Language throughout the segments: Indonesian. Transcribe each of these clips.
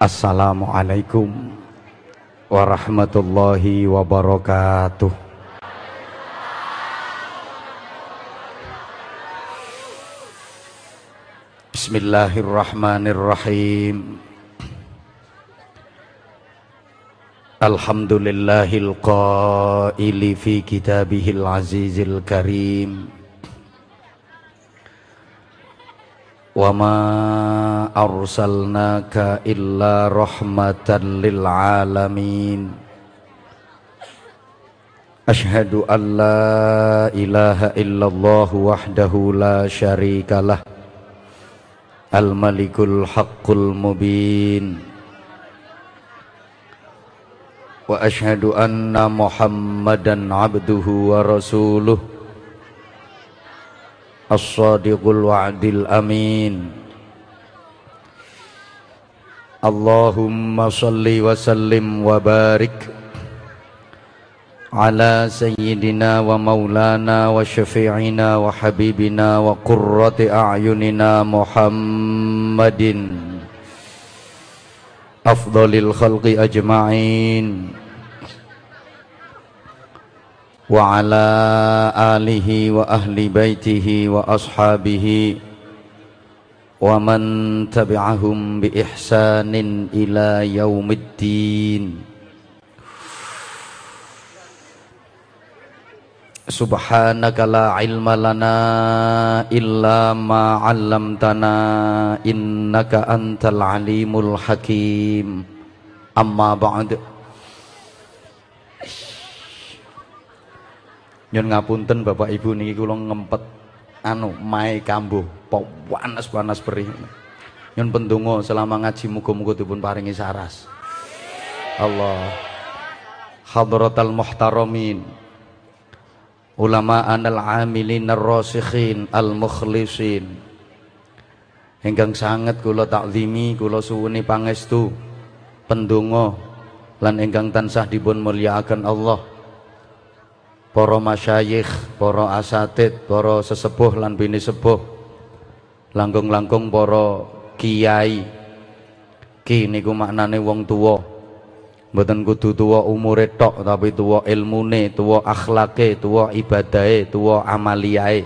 Assalamualaikum warahmatullahi wabarakatuh. Bismillahirrahmanirrahim. Alhamdulillahil qaili fi kitabihil azizil karim. Wa ma أرسلناك إلا رحمة للعالمين. أشهد أن لا إله إلا الله وحده لا شريك له الملك الحق المبين. وأشهد أن محمدا عبده ورسوله الصادق الوعد الأمين. اللهم صل وسلم وبارك على سيدنا ومولانا وشفيعنا وحبيبنا وقرة أعيننا محمد. أفضل الخلق أجمعين. وعلى آله وأهل بيته وأصحابه ومن تبعهم بإحسان إلى يوم الدين سبحانك لا علم لنا إلا ما علمتنا إنك أنت العليم الحكيم أما بعد Nyun ngapunten Bapak Ibu niki kula ngempet anu mae kambuh panas-panas perih. Nyun pendonga selama ngaji muga-muga dipun paringi saras. Allah. Hadratal muhtaramin. Ulama anal amilin ar-rasikhin al-mukhlisin. Ingkang sanget kula takzimi kula suwuni pangestu pendonga lan ingkang tansah dipun mulyakaken Allah para masyayikh, para asatid, para sesepuh lan bini sepuh, langkung-langkung para kiai. Ki niku maknane wong tuwa. Mboten kudu tuwa umure tok, tapi tuwa ilmune, tuwa akhlake, tuwa ibadahe, tuwa amaliyae.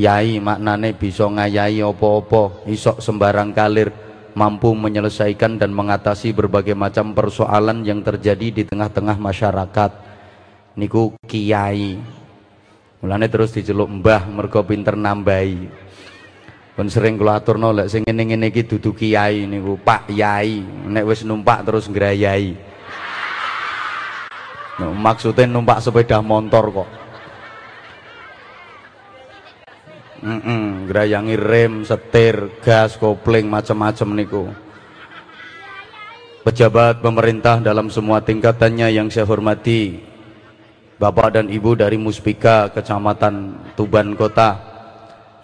Yai maknane bisa ngayahi apa-apa, isok sembarang kalir, mampu menyelesaikan dan mengatasi berbagai macam persoalan yang terjadi di tengah-tengah masyarakat niku kiai. Mulane terus diceluk mbah mergo pinter nambahi. Pun sering kula aturno lek sing ngene-ngene iki dudu kiai niku Pak Yai nek wis numpak terus ngrayai. No, maksudnya numpak sepeda motor kok. Mm -mm, ngerayangi rem, setir, gas, kopling macam-macam niku. Pejabat pemerintah dalam semua tingkatannya yang saya hormati Bapak dan Ibu dari Muspika Kecamatan Tuban Kota.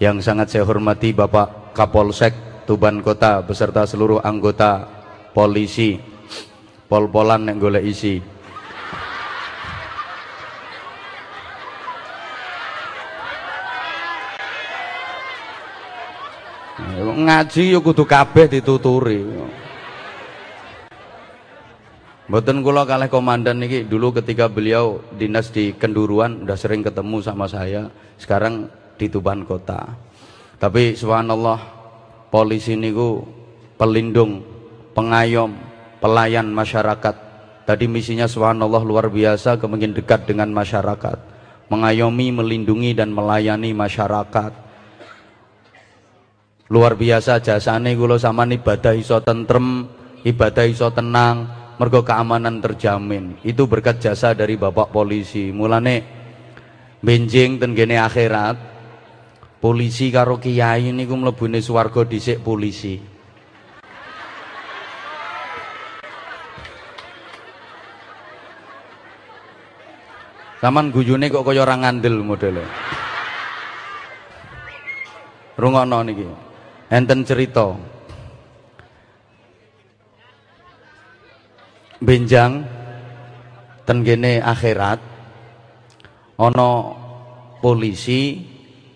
Yang sangat saya hormati Bapak Kapolsek Tuban Kota beserta seluruh anggota polisi. Pol-polan yang golek isi. Ngaji yuk kudu kabeh dituturi Mboten kula kalih komandan niki dulu ketika beliau dinas di Kenduruan udah sering ketemu sama saya. Sekarang di Tuban Kota. Tapi subhanallah polisi niku pelindung, pengayom, pelayan masyarakat. Tadi misinya subhanallah luar biasa kemungkinan dekat dengan masyarakat. Mengayomi, melindungi dan melayani masyarakat. Luar biasa jasane kula sama ibadah iso tentrem, ibadah iso tenang, mergo keamanan terjamin itu berkat jasa dari bapak polisi mulane benjing ten gene akhirat polisi karo kiai niku mlebune swarga dhisik polisi Saman guyune kok kaya ora ngandel modele. Rungokno niki. Enten cerita benjang tenggene akhirat ono polisi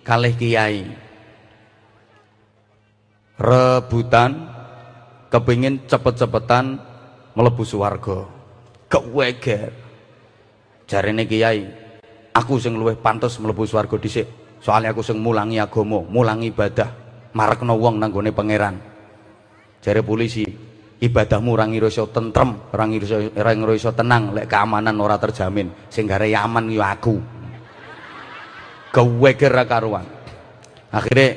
kalih kiai rebutan kepingin cepet-cepetan mlebu swarga. Keweger. Jarene kiai, aku sing luwih pantes mlebu swarga dhisik. Soalnya aku sing mulangi agama, mulangi ibadah, marekno wong nang gone pangeran. Jare polisi, ibadahmu ora ngira tentrem, ora ngira ora ngira tenang, lek keamanan ora terjamin. Sing gare aman yo aku. Keweger karuan. Akhirnya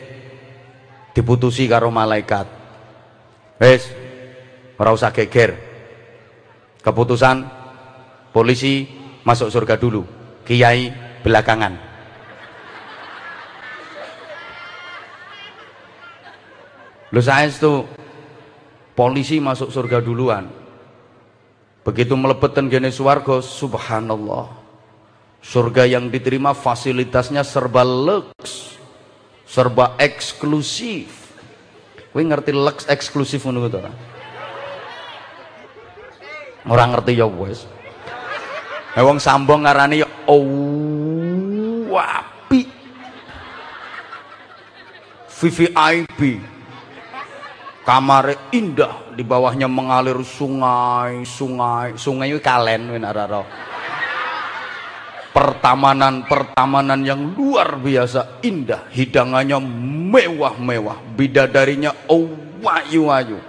diputusi karo malaikat. Wes, ora usah geger. Keputusan polisi masuk surga dulu, kiai belakangan. Lu saya itu polisi masuk surga duluan. Begitu melepetan gene swarga, subhanallah. Surga yang diterima fasilitasnya serba lux serba eksklusif. Kowe ngerti lux eksklusif ngono to ora ngerti ya wis eh wong sambong ngarani ya oh VVIP kamar indah di bawahnya mengalir sungai sungai. Sungai itu kalen win pertamanan-pertamanan yang luar biasa indah. Hidangannya mewah-mewah. Bidadarinya oh wayu-wayu.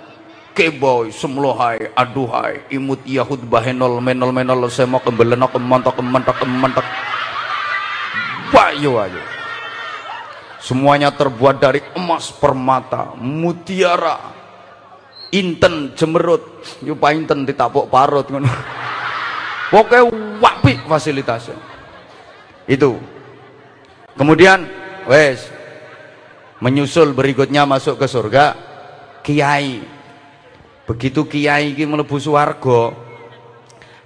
Keboy semlohai aduhai. Imut yahud bahenol menol menol semok kebelenok kemontok kementok kementok wayu-wayu semuanya terbuat dari emas permata mutiara inten jemerut yupa inten ditapuk parut pokoknya wapi fasilitasnya itu. Kemudian wes menyusul berikutnya masuk ke surga kiai. Begitu kiai iki mlebu swarga.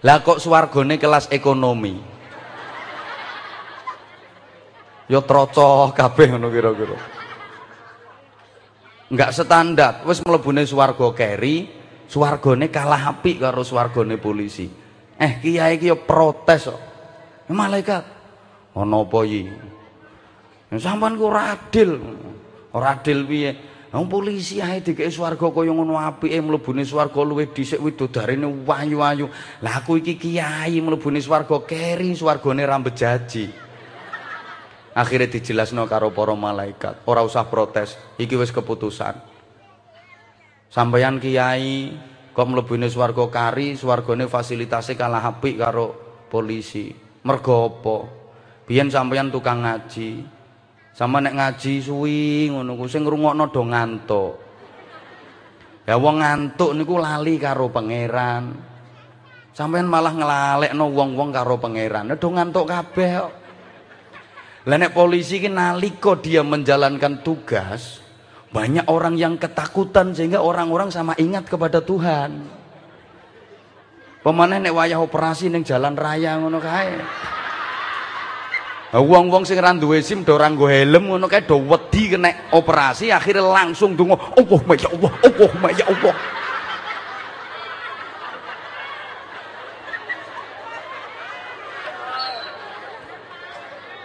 Lah kok swargane kelas ekonomi? Ya troco kabeh ngono kira-kira. Enggak standar, wis mlebune swarga keri, swargane kalah apik karo swargane polisi. Eh kiai iki ya protes kok. Malaikat ana apa iki sampean ku ora adil ora adil piye Wong polisi ae dikek swarga kaya ngono apike mlebune swarga luwih dhisik widodarene wayu-ayu. Lah aku iki kiai mlebune swarga keri swargane rambet jaji. Akhirnya dijelasno karo para malaikat, ora usah protes, iki wis keputusan. Sampeyan kiai kok mlebune swarga kari, swargane fasilitasé kalah apik karo polisi. Mergo apa? biyen sampeyan tukang ngaji sama nek ngaji suwi ngono ku sing ngrungokno do ngantuk ya wong ngantuk niku lali karo pangeran sampeyan malah nglalekno wong-wong karo pangeran do ngantuk kabeh kok lah nek polisi ki nalika dia menjalankan tugas banyak orang yang ketakutan sehingga orang-orang sama ingat kepada Tuhan. Pemanah nek wayah operasi ning jalan raya ngono kae. Wong-wong sing duwe SIM do ora helm ngono kae do wedi kena operasi akhirnya langsung donga Allah ya Allah Allah ya Allah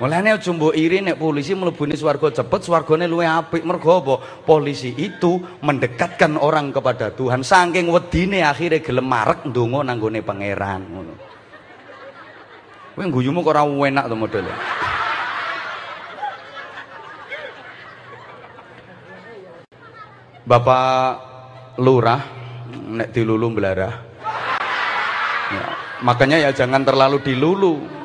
Mulane aja mbok iri nek polisi mlebune swarga cepet, swargane luwe apik. Mergo apa? Polisi itu mendekatkan orang kepada Tuhan. Saking wedine akhirnya gelem marek ndonga nang gone pangeran ngono. Kowe guyumu kok ora enak to modele. Bapak lurah nek dilulu belarah. Ya, makanya ya jangan terlalu dilulu.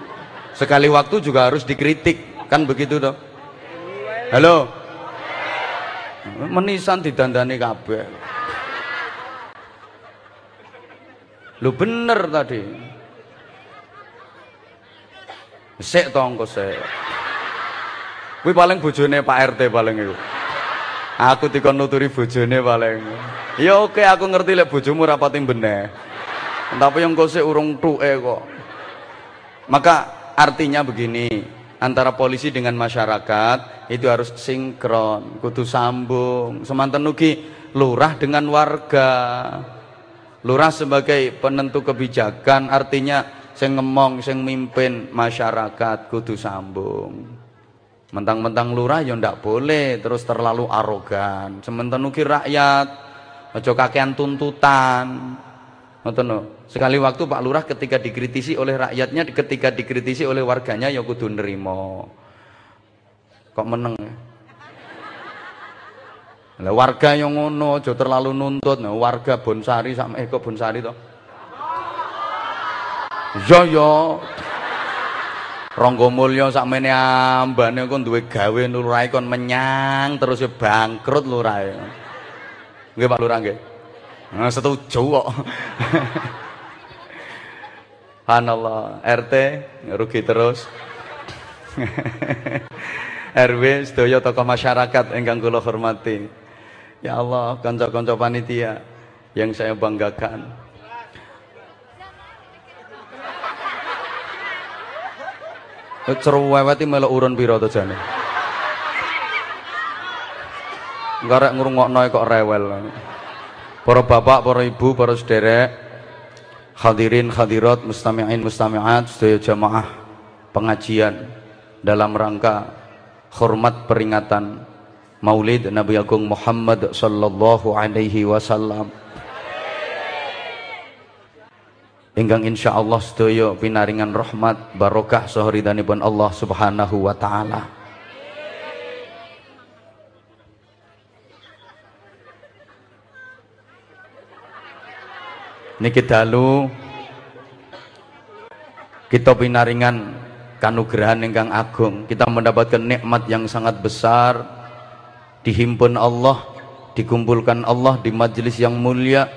Sekali waktu juga harus dikritik, kan begitu toh? Halo. Menisan didandani kabeh. Lu bener tadi. Sik to sik. Kuwi paling bojone Pak RT paling iku. Aku dikon nuturi bojone paling. Ya oke aku ngerti lek bojomu rapati beneh. Tapi yang kau urung tuke kok. Maka artinya begini, antara polisi dengan masyarakat itu harus sinkron, kudu sambung. Semantan ugi lurah dengan warga. Lurah sebagai penentu kebijakan artinya sing ngemong sing mimpin masyarakat kudu sambung mentang-mentang lurah ya ndak boleh terus terlalu arogan sementara ugi rakyat aja kakean tuntutan ngoten sekali waktu Pak Lurah ketika dikritisi oleh rakyatnya ketika dikritisi oleh warganya ya kudu nerimo kok meneng ya? lah warga yang ngono aja terlalu nuntut nah, warga Bonsari sama eh kok Bonsari toh yo yo Ronggo Mulya sakmene ambane kon duwe gawe lurahe kon menyang terus ya bangkrut lurahe. Nggih Pak Lurah nggih. Nah, setuju kok. Hanallah, RT rugi terus. RW sedaya tokoh masyarakat ingkang kula hormati. Ya Allah, kanca-kanca panitia yang saya banggakan. Cerewet melok urun pira to jane? Garek ngrungokno kok rewel. Para bapak, para ibu, para sederek, hadirin hadirat, mustami'in mustami'at, sedaya jamaah pengajian dalam rangka hormat peringatan Maulid Nabi Agung Muhammad sallallahu alaihi wasallam. ingkang insyaallah sedaya pinaringan rahmat barokah sahuridanipun Allah Subhanahu wa taala. Niki dalu kita pinaringan kanugrahan ingkang agung. Kita mendapatkan nikmat yang sangat besar. Dihimpun Allah, dikumpulkan Allah di majelis yang mulia,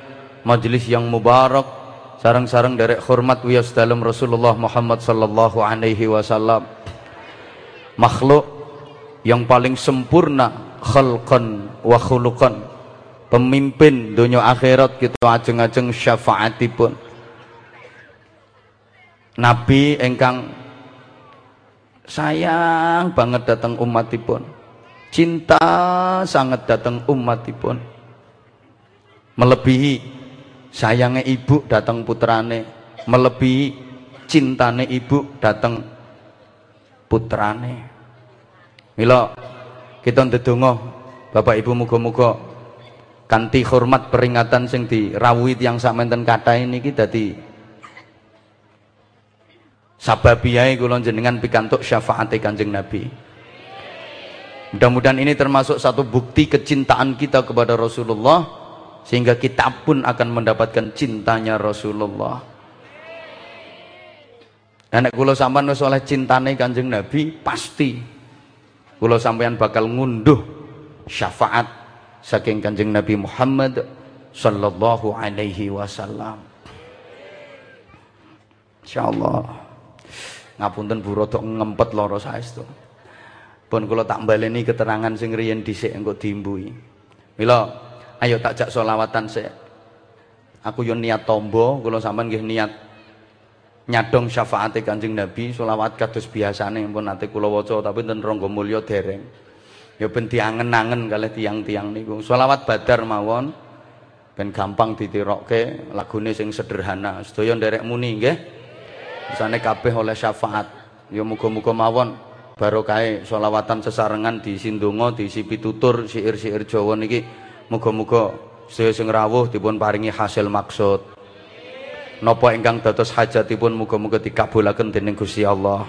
majelis yang mubarak. Sarang-sarang dari hormat wias dalam Rasulullah Muhammad sallallahu alaihi wasallam. Makhluk yang paling sempurna khalqan wa khuluqan pemimpin dunia akhirat kita ajeng-ajeng syafaatipun. Nabi engkang sayang banget datang umatipun. Cinta sangat datang umatipun. Melebihi sayangnya ibu datang putrane. Melebihi cintane ibu datang putrane. Mila kita ndedonga Bapak Ibu muga-muga kanthi hormat peringatan sing dirawuhi yang sakmenten kita di sababiyae kula jenengan pikantuk syafaat Kanjeng Nabi. Mudah-mudahan ini termasuk satu bukti kecintaan kita kepada Rasulullah sehingga kita pun akan mendapatkan cintanya Rasulullah. Anak kula sampean wis oleh cintane Kanjeng Nabi pasti kula sampean bakal ngunduh syafaat saking Kanjeng Nabi Muhammad sallallahu alaihi wasallam. Insyaallah. Ngapunten Bu rodok ngempet lara saestu. Pun kula tak baleni keterangan sing riyen dhisik engko diimbui. Mila ayo tak jak solawatan saya aku yo niat tombo kalau sampean nggih niat nyadong syafaat Kanjeng Nabi solawat kados biasane pun nanti kula waca tapi ten ronggo mulya dereng ya ben diangen-angen kalih tiang-tiang niku. Solawat badar mawon ben gampang ditirokke lagune sing sederhana. Sedaya nderek muni nggih. Bisane kabeh oleh syafaat. Ya muga-muga mawon. Barokah solawatan sesarengan di sindonga diisi pitutur syair-syair Jawa niki. Muga-muga sedaya sing rawuh dipun paringi hasil maksud. Napa ingkang dados hajatipun muga-muga dikabulaken dening Gusti Allah.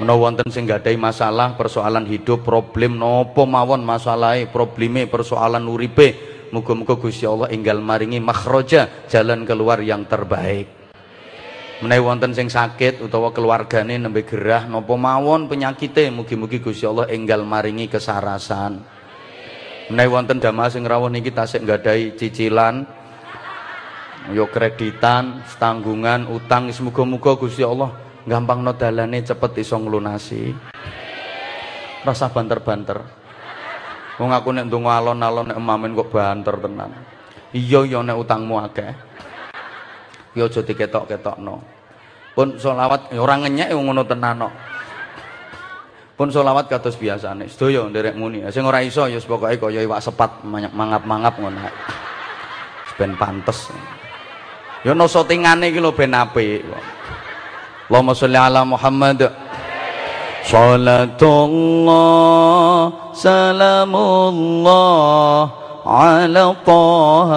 Menawa wonten sing masalah, persoalan hidup, problem napa mawon masalahe, probleme, persoalan uripe, muga-muga Gusti Allah enggal maringi makhraja, jalan keluar yang terbaik. Menawi wonten sing sakit utawa keluargane nembe gerah napa mawon penyakite, mugi-mugi Gusti Allah enggal maringi kesarasan menawi wonten jamaah sing rawuh niki tasik cicilan yo kreditan, tanggungan, utang semoga-moga Gusti Allah gampang no dalane cepet iso nglunasi. Rasa banter-banter. Wong aku nek ndonga alon-alon nek emamen kok banter tenan. Iya ya nek utangmu akeh. Yo aja diketok-ketokno. Pun selawat ora ngenyek ngono tenan kok pun solawat kados biasane sedaya nderek muni sing ora iso ya pokoke kaya iwak sepat mangap-mangap ngono ben pantes ya no sotingane iki lho ben apik اللهم صل على محمد. صلاة الله سلام الله على طه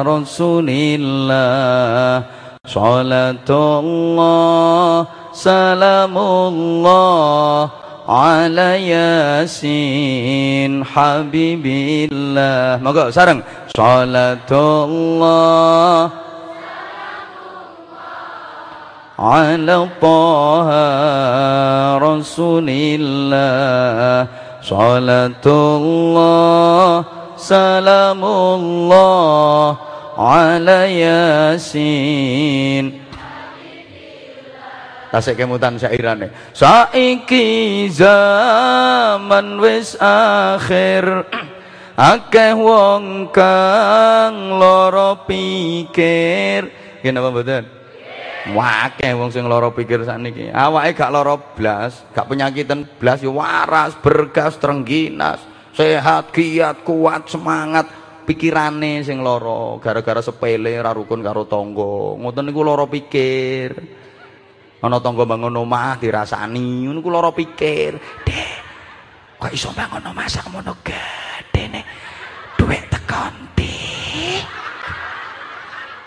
رسول الله صلاة الله سلام الله على ياسين حبيب الله مقا سارن. صلاة الله على طه رسول الله صلاة الله سلام الله على ياسين Tasik kemutan syairane. Saiki zaman wis akhir akeh wong kang lara pikir. Nggih napa mboten? Wakeh wong sing lara pikir sakniki. Awake gak lara blas, gak penyakitan blas ya waras, bergas, trengginas, sehat, giat, kuat, semangat. Pikirane sing lara gara-gara sepele ra rukun karo tangga. Ngoten niku lara pikir. ana tangga bangun omah dirasani ngono ku pikir dek kok iso bangun omah sak mono gedene dhuwit tekan ndi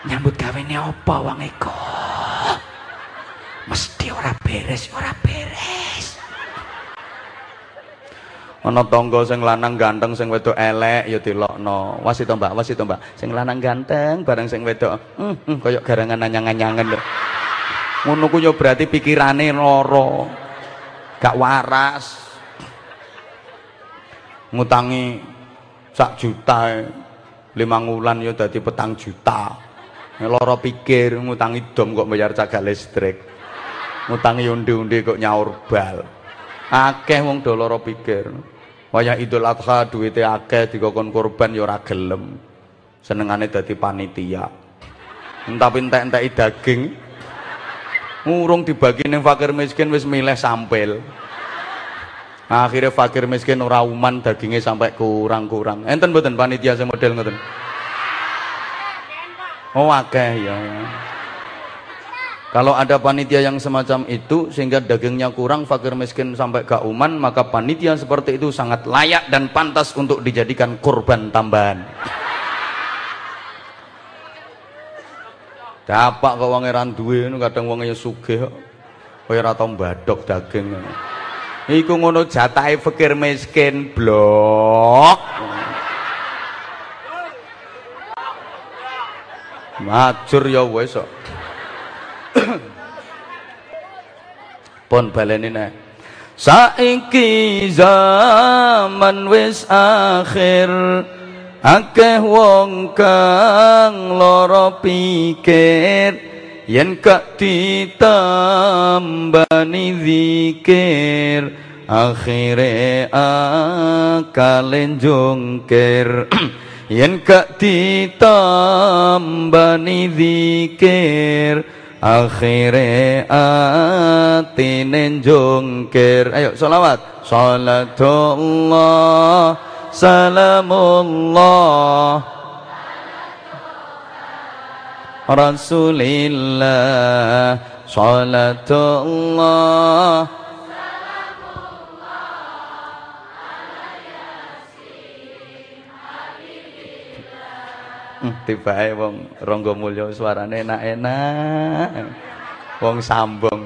nyambut gawene apa wong iku mesti ora beres ora beres. Ana tangga sing lanang ganteng sing wedok elek ya dilokno. Wasi to Mbak? Wasi to Mbak? Sing lanang ganteng bareng sing wedok hmm, hmm kaya garangan anyang-anyangan lho. Ngono ku yo berarti pikirane loro. Gak waras. Ngutangi sak juta lima wulan yo dadi petang juta. Loro pikir ngutangi dom kok bayar cagak listrik ngutangi undi-undi kok nyaur bal. Akeh wong do pikir. Wayah idul adha duwite akeh dikokon korban yo ora gelem. Senengane dadi panitia. Tapi entek-entek daging. Ngurung dibagi ning fakir miskin wis milih sampel akhirnya fakir miskin ora uman dagingnya sampai kurang-kurang. Enten mboten panitia sing model ngoten? Oh akeh ya kalau ada panitia yang semacam itu sehingga dagingnya kurang fakir miskin sampai gak uman maka panitia seperti itu sangat layak dan pantas untuk dijadikan korban tambahan Dapak kok wong ora duwe kadang wong ya sugih kok. Kaya ora tau mbadhok daging. Iku ngono jatahe fakir miskin blok. Majur ya wis kok. Pon baleni nek. Saiki zaman wis akhir akeh wong kang lara pikir yen gak ditambani zikir akhire akalen jongkir yen gak ditambani zikir akhire atine jongkir ayo selawat. Salatullah salamullah. Rasulillah salatullah tibae wong Rangga Mulya suarane enak-enak. Wong sambung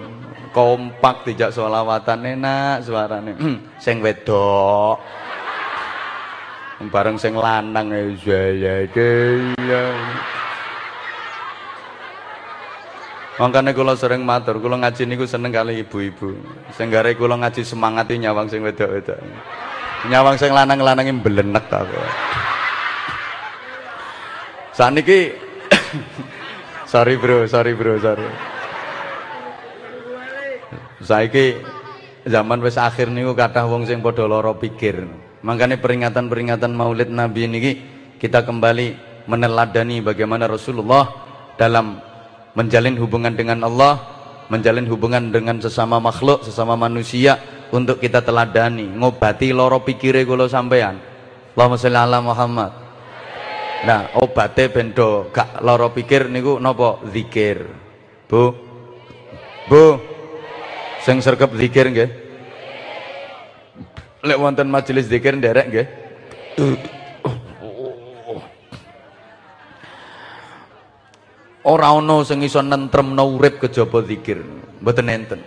kompak dijak selawatan enak suarane. Hmm, sing wedok bareng sing lanang saya dia Makanya kula sering matur, kula ngaji niku seneng kali ibu-ibu. Sing gare kula ngaji semangati nyawang sing wedok-wedok. Nyawang sing lanang-lanange mblenek ta kok. Saniki sorry bro, sorry bro, sorry. Saiki zaman wis akhir niku kathah wong sing padha lara pikir. Makanya peringatan-peringatan Maulid Nabi ini kita kembali meneladani bagaimana Rasulullah dalam menjalin hubungan dengan Allah, menjalin hubungan dengan sesama makhluk, sesama manusia untuk kita teladani, ngobati loro pikire kula sampean. Allahumma sholli ala Muhammad. Nah, obate bendo gak loro pikir niku nopo zikir. Bu. Bu. seng sergap zikir nggih. Lek wonten majelis zikir nderek nggih. Ora ana sing iso nentremno urip kejaba zikir. Mboten enten.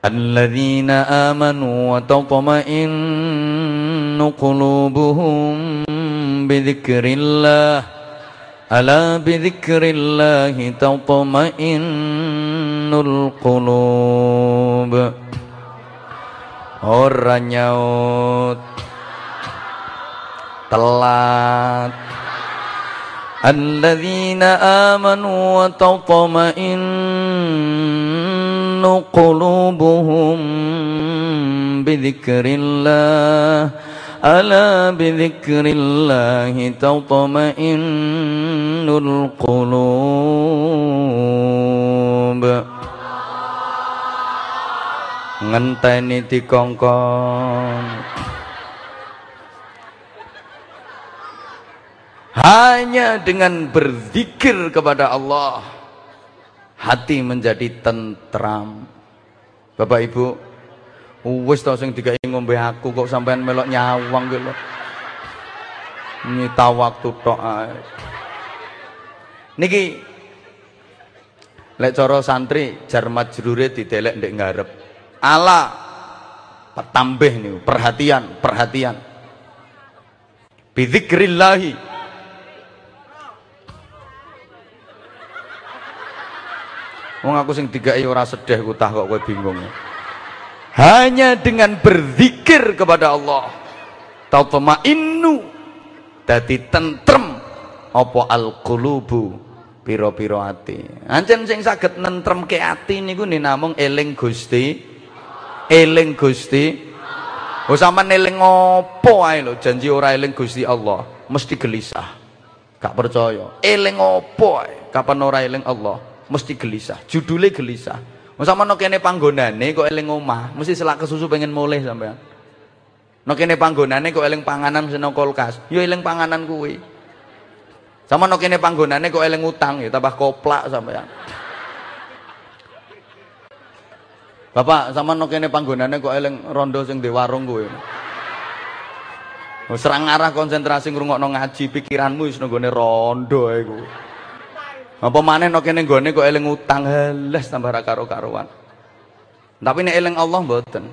الذين آمنوا وتطمئن قلوبهم بذكر الله. ألا بذكر الله تطمئن القلوب. Orang nyaut Telat الذين آمنوا وتطمئن قلوبهم بذكر الله ألا بذكر الله تطمئن القلوب ngenteni dikongkon Hanya dengan berzikir kepada Allah hati menjadi tentram. Bapak Ibu, wis tau sing digawe ngombe aku kok sampean melok nyawang gitu. Nyita waktu tok. Niki lek cara santri jar majrure didelek ndek ngarep. Ala petambih nih perhatian, perhatian. Bidzikrillahi Wong aku sing digawe ora sedih kutah kok kowe bingung. Hanya dengan berzikir kepada Allah tatma'innu dadi tentrem apa alqulubu pira-pira ati. Ancen sing saged nentremke ati niku namung eling Gusti. Eling Gusti. Oh sampean eling apa ae lho janji ora eling Gusti Allah mesti gelisah. Gak percaya. Eling apa ae kapan ora eling Allah mesti gelisah judulnya gelisah. Sama no kene panggonane kok eling omah mesti selak kesusu pengen mulai sampean no kene panggonane kok eling panganan seno kulkas. Yo eling panganan kuwi. Sama no kene panggonane kok eling utang ya tambah koplak sampean Bapak sama no kene panggonane kok eling rondo sing di warung kuwi. Serang arah konsentrasi ngrungokno ngaji pikiranmu wis nggone rondo ae apa maneh nek kene nggone kok eling utang heles tambah ra karo-karuan. Tapi nek eling Allah mboten.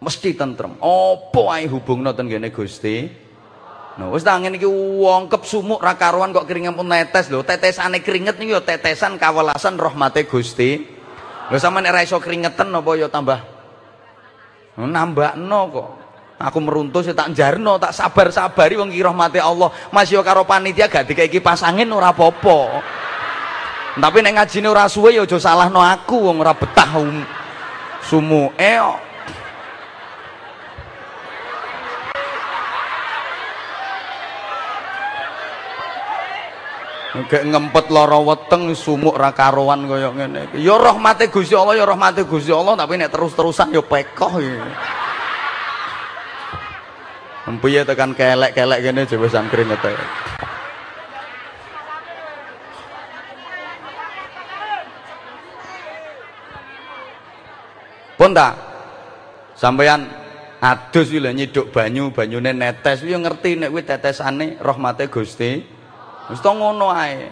Mesti tentrem. Apa ae hubungno ten kene Gusti? Nah, wis tak ngene iki wongkep sumuk ra karuan kok keringan pun netes lho. Tetesane keringet niku ya tetesan kawelasan rahmate Gusti. Lho sampean nek ra iso keringetan apa ya tambah nambahno kok. Aku meruntuh tak jarno, tak sabar-sabari wong ki rahmate Allah. Mas yo karo panitia gak dikeki pasangin ora apa-apa. Tapi nek ngajine ora suwe ya aja salahno aku wong ora betah um, sumuke kok. Gek ngempet weteng sumuk ra karuan kaya ngene iki. Ya rahmate Gusti Allah ya rahmate Gusti Allah tapi nek terus-terusan ya pekoh ya. Empuye tekan kelek-kelek kene jewesan keringet ae. Pun ta? Sampeyan adus iki lho nyiduk banyu, banyune netes yo ngerti nek kuwi tetesane rahmate Gusti. To ngono ae.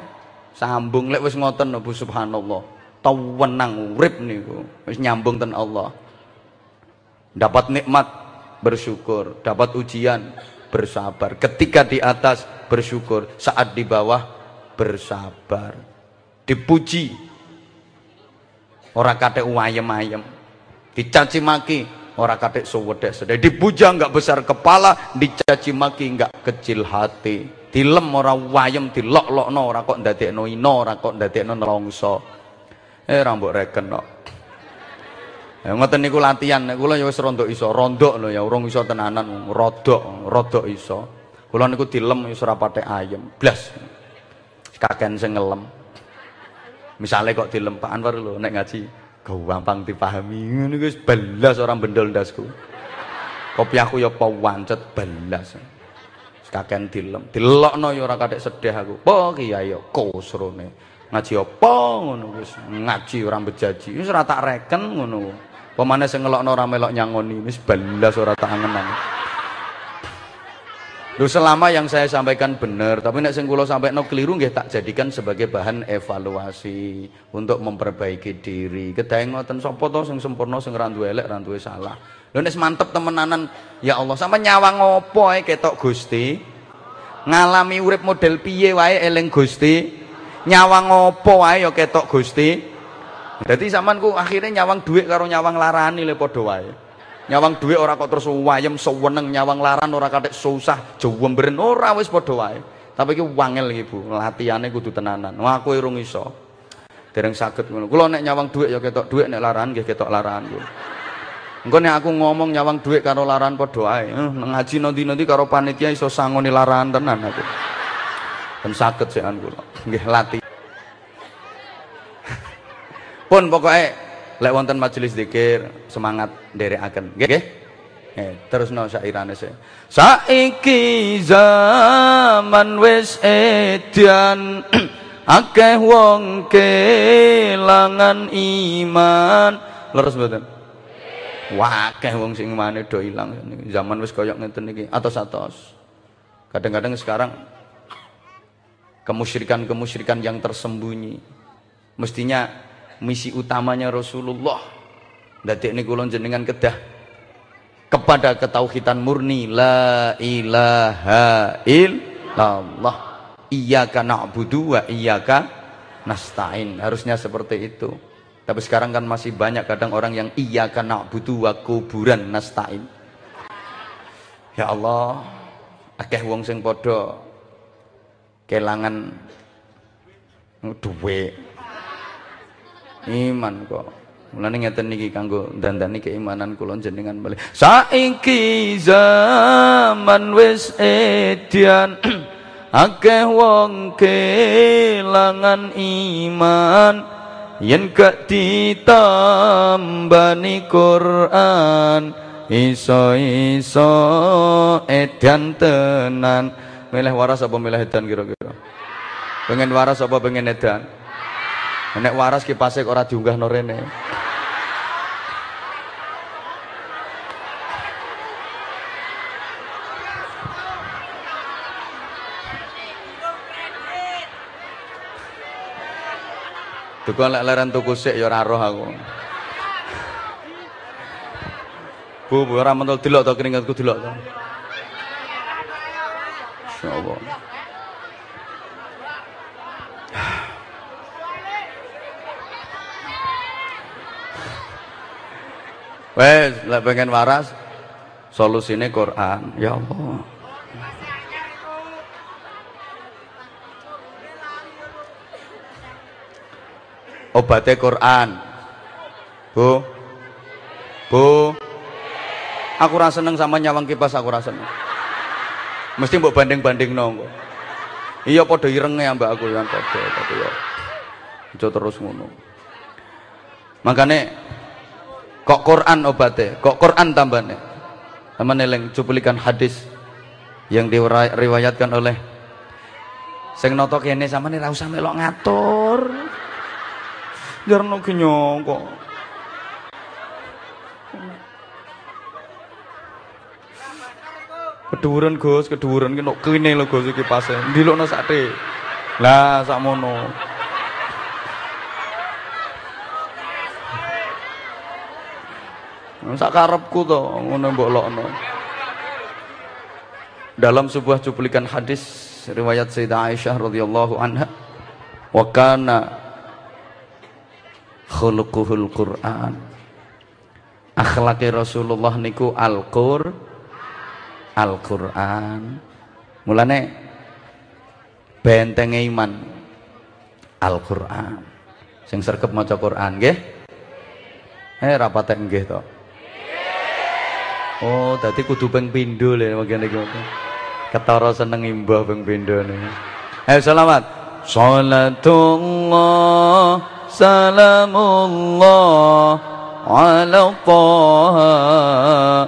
Sambung lek wis ngoten Bu subhanallah. Tawenang urip niku wis nyambung ten Allah. Dapat nikmat bersyukur, dapat ujian bersabar. Ketika di atas bersyukur, saat di bawah bersabar. Dipuji orang kate wayem-ayem. Dicaci maki orang kate sewedek sedih. Dipuja enggak besar kepala, dicaci maki enggak kecil hati. Dilem orang wayem dilok-lokno ora kok ndadekno ino, ora kok ndadekno nelongso. Eh rambut reken kok. Ya ngoten niku latihan, kula ya wis rondok iso, rondok lho ya, urung iso tenanan, rodok, rodok iso. Kula niku dilem wis ora patek ayem, blas. Kaken sing ngelem. Misale kok dilem Pak Anwar lho nek ngaji, gampang dipahami. Ngene wis belas orang bendol ndasku. Kopi aku ya apa wancet belas. Kaken dilem, dilokno ya ora kathek sedih aku. Po kiai ya kosrone. Ngaji apa ngono wis, ngaji ora bejaji. Wis ora tak reken ngono. Pemane sing ngelokno ora melok nyangoni wis belas ora tak angen Loh selama yang saya sampaikan benar, tapi nek sing kula sampaikan keliru nggih tak jadikan sebagai bahan evaluasi untuk memperbaiki diri. Kedahe ngoten sapa to sing sempurna sing ra elek, ra duwe salah. Lho nek mantep temenanan, ya Allah, sampe nyawang opo ae ketok Gusti? Ngalami urip model piye wae eling Gusti? Nyawang opo wae ya ketok Gusti? Dadi sampean ku akhirnya nyawang duit karo nyawang larani le padha nyawang duit ora kok terus wayem seweneng nyawang laran ora katik susah jewembren ora wis padha tapi iki wangel iki Bu. Latihane kudu tenanan. Wah aku irung iso. Dereng saged ngono. Kula nek nyawang duit ya ketok duit nek laran nggih ketok laran Bu. Engko nek aku ngomong nyawang duit karo laran padha wae eh, ngaji nanti-nanti karo panitia iso sangoni laran tenan aku. Ben saged sekan kula. Nggih latih pun pokoknya lek wonten majelis zikir semangat nderekaken. Nggih eh terusno syairane se saiki zaman wis edian akeh wong kelangan iman. Leres mboten? Wah, akeh wong sing imane do ilang. Zaman wis koyok ngeten iki atos-atos kadang-kadang sekarang kemusyrikan-kemusyrikan yang tersembunyi. Mestinya misi utamanya Rasulullah. Ini kulon jenengan kedah. Kepada ketauhidan murni la ilaha illallah. Iyyaka na'budu wa iyyaka nasta'in. Harusnya seperti itu. Tapi sekarang kan masih banyak kadang orang yang iyyaka na'budu wa kuburan nasta'in. Ya Allah akeh wong sing padha kelangan duwe iman kok. Mulane ngeten niki kanggo dandani keimanan kula jenengan bali saiki zaman wis edian. Akeh wong kelangan iman. Yen gak ditambani Quran iso-iso edan tenan. Milih waras apa milih edan kira-kira? Pengen waras apa pengen edan Nek waras kipase kok ora diunggahno rene. Tuku lek leren tuku sik ya ora roh aku. Bu ora mentul delok to keringetku delok to. Insyaallah. Wes, lek pengen waras solusine Quran. Ya Allah. Obatnya Quran. Bu. Bu. Aku rasa seneng sama nyawang kipas aku rasa seneng. Mesti mbok banding-banding nongko. Iya padha irenge mbak aku yang padha tapi ya. Terus ngono. Makanya Kok Quran obatnya, kok Quran tambahnya. Sama neleng cuplikan hadis yang diriwayatkan oleh sing noto kene sama nih rasa melok ngatur. Jarno kok. Keduren Gus, keduren ki kene lho Gus iki pase. Ndilokno sate. Lah sakmono. Sak karepku to ngono mbok lokno. Dalam sebuah cuplikan hadis riwayat Sayyidah Aisyah radhiyallahu anha wa kana khuluquhul Quran. Akhlaki Rasulullah niku Al-Qur Al-Qur'an. Mulane bentenge iman Al-Qur'an. Sing sregep maca Qur'an nggih. Eh rapatek nggih to. Oh, tadi kudu ping pindho lho bagian iki. Ketara seneng imbah ping pindho nih. Ayo selamat. Salatullah salamullah ala taha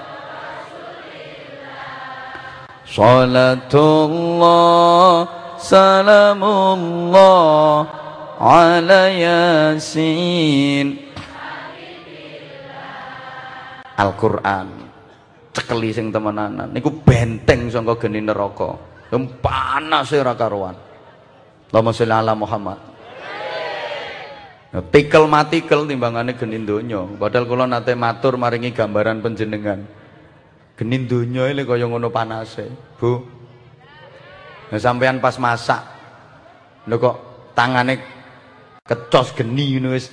Salatullah salamullah ala yasin Al-Quran cekeli sing temenanan. Niku benteng saka geni neraka. Panas ora karuan. Allahumma sholli ala Muhammad. Tikel matikel timbangane geni donya. Padahal kula nate matur maringi gambaran panjenengan. Geni donya iki kaya ngono panase Bu. Nah, sampean pas masak lho kok tangane kecos geni ngono wis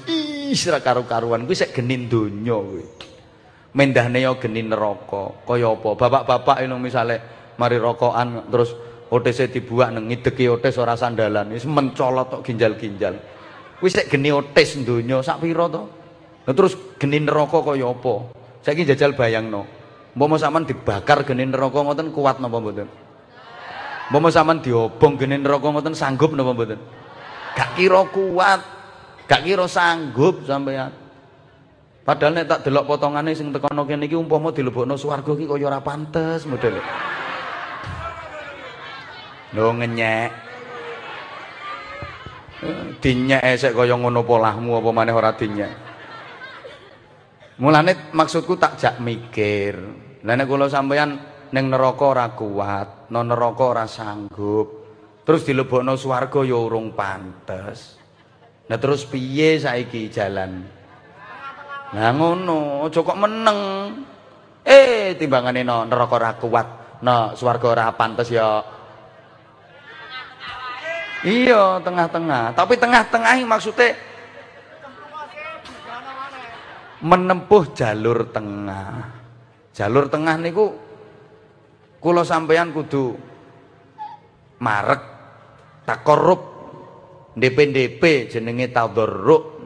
ora karu-karuan. Kuwi sik geni donya kuwi mendahne yo geni neraka kaya apa bapak-bapak ini misale mari rokokan terus otese dibuak nang ngideki otes ora sandalan wis mencolot tok ginjal-ginjal Wis sik geni otis donya sak pira to? Terus geni neraka kaya apa? Saiki jajal bayangno. Umpama sampean dibakar geni neraka ngoten kuat napa mboten? Umpama sampean diobong geni neraka ngoten sanggup napa mboten? Gak kira kuat. Gak kira sanggup sampean. Padahal nek tak delok potongane sing tekono kene iki umpama dilebokno swarga iki kaya ora pantes modele. Lho ngenyek. Dinyek esek kaya ngono polahmu apa maneh ora dinyek? Mulane maksudku tak jak mikir. Lah nek kula sampeyan ning neraka ora kuat no neraka ora sanggup terus dilebokno swarga ya urung pantes. Nah terus piye saiki jalan nah ngono aja kok meneng eh timbangane no neraka ora kuat no swarga ora pantes ya Iya, tengah-tengah. Tapi tengah-tengah maksudnya menempuh jalur tengah. Jalur tengah niku kula sampeyan kudu marek takorup DP-DP jenenge tadarruk.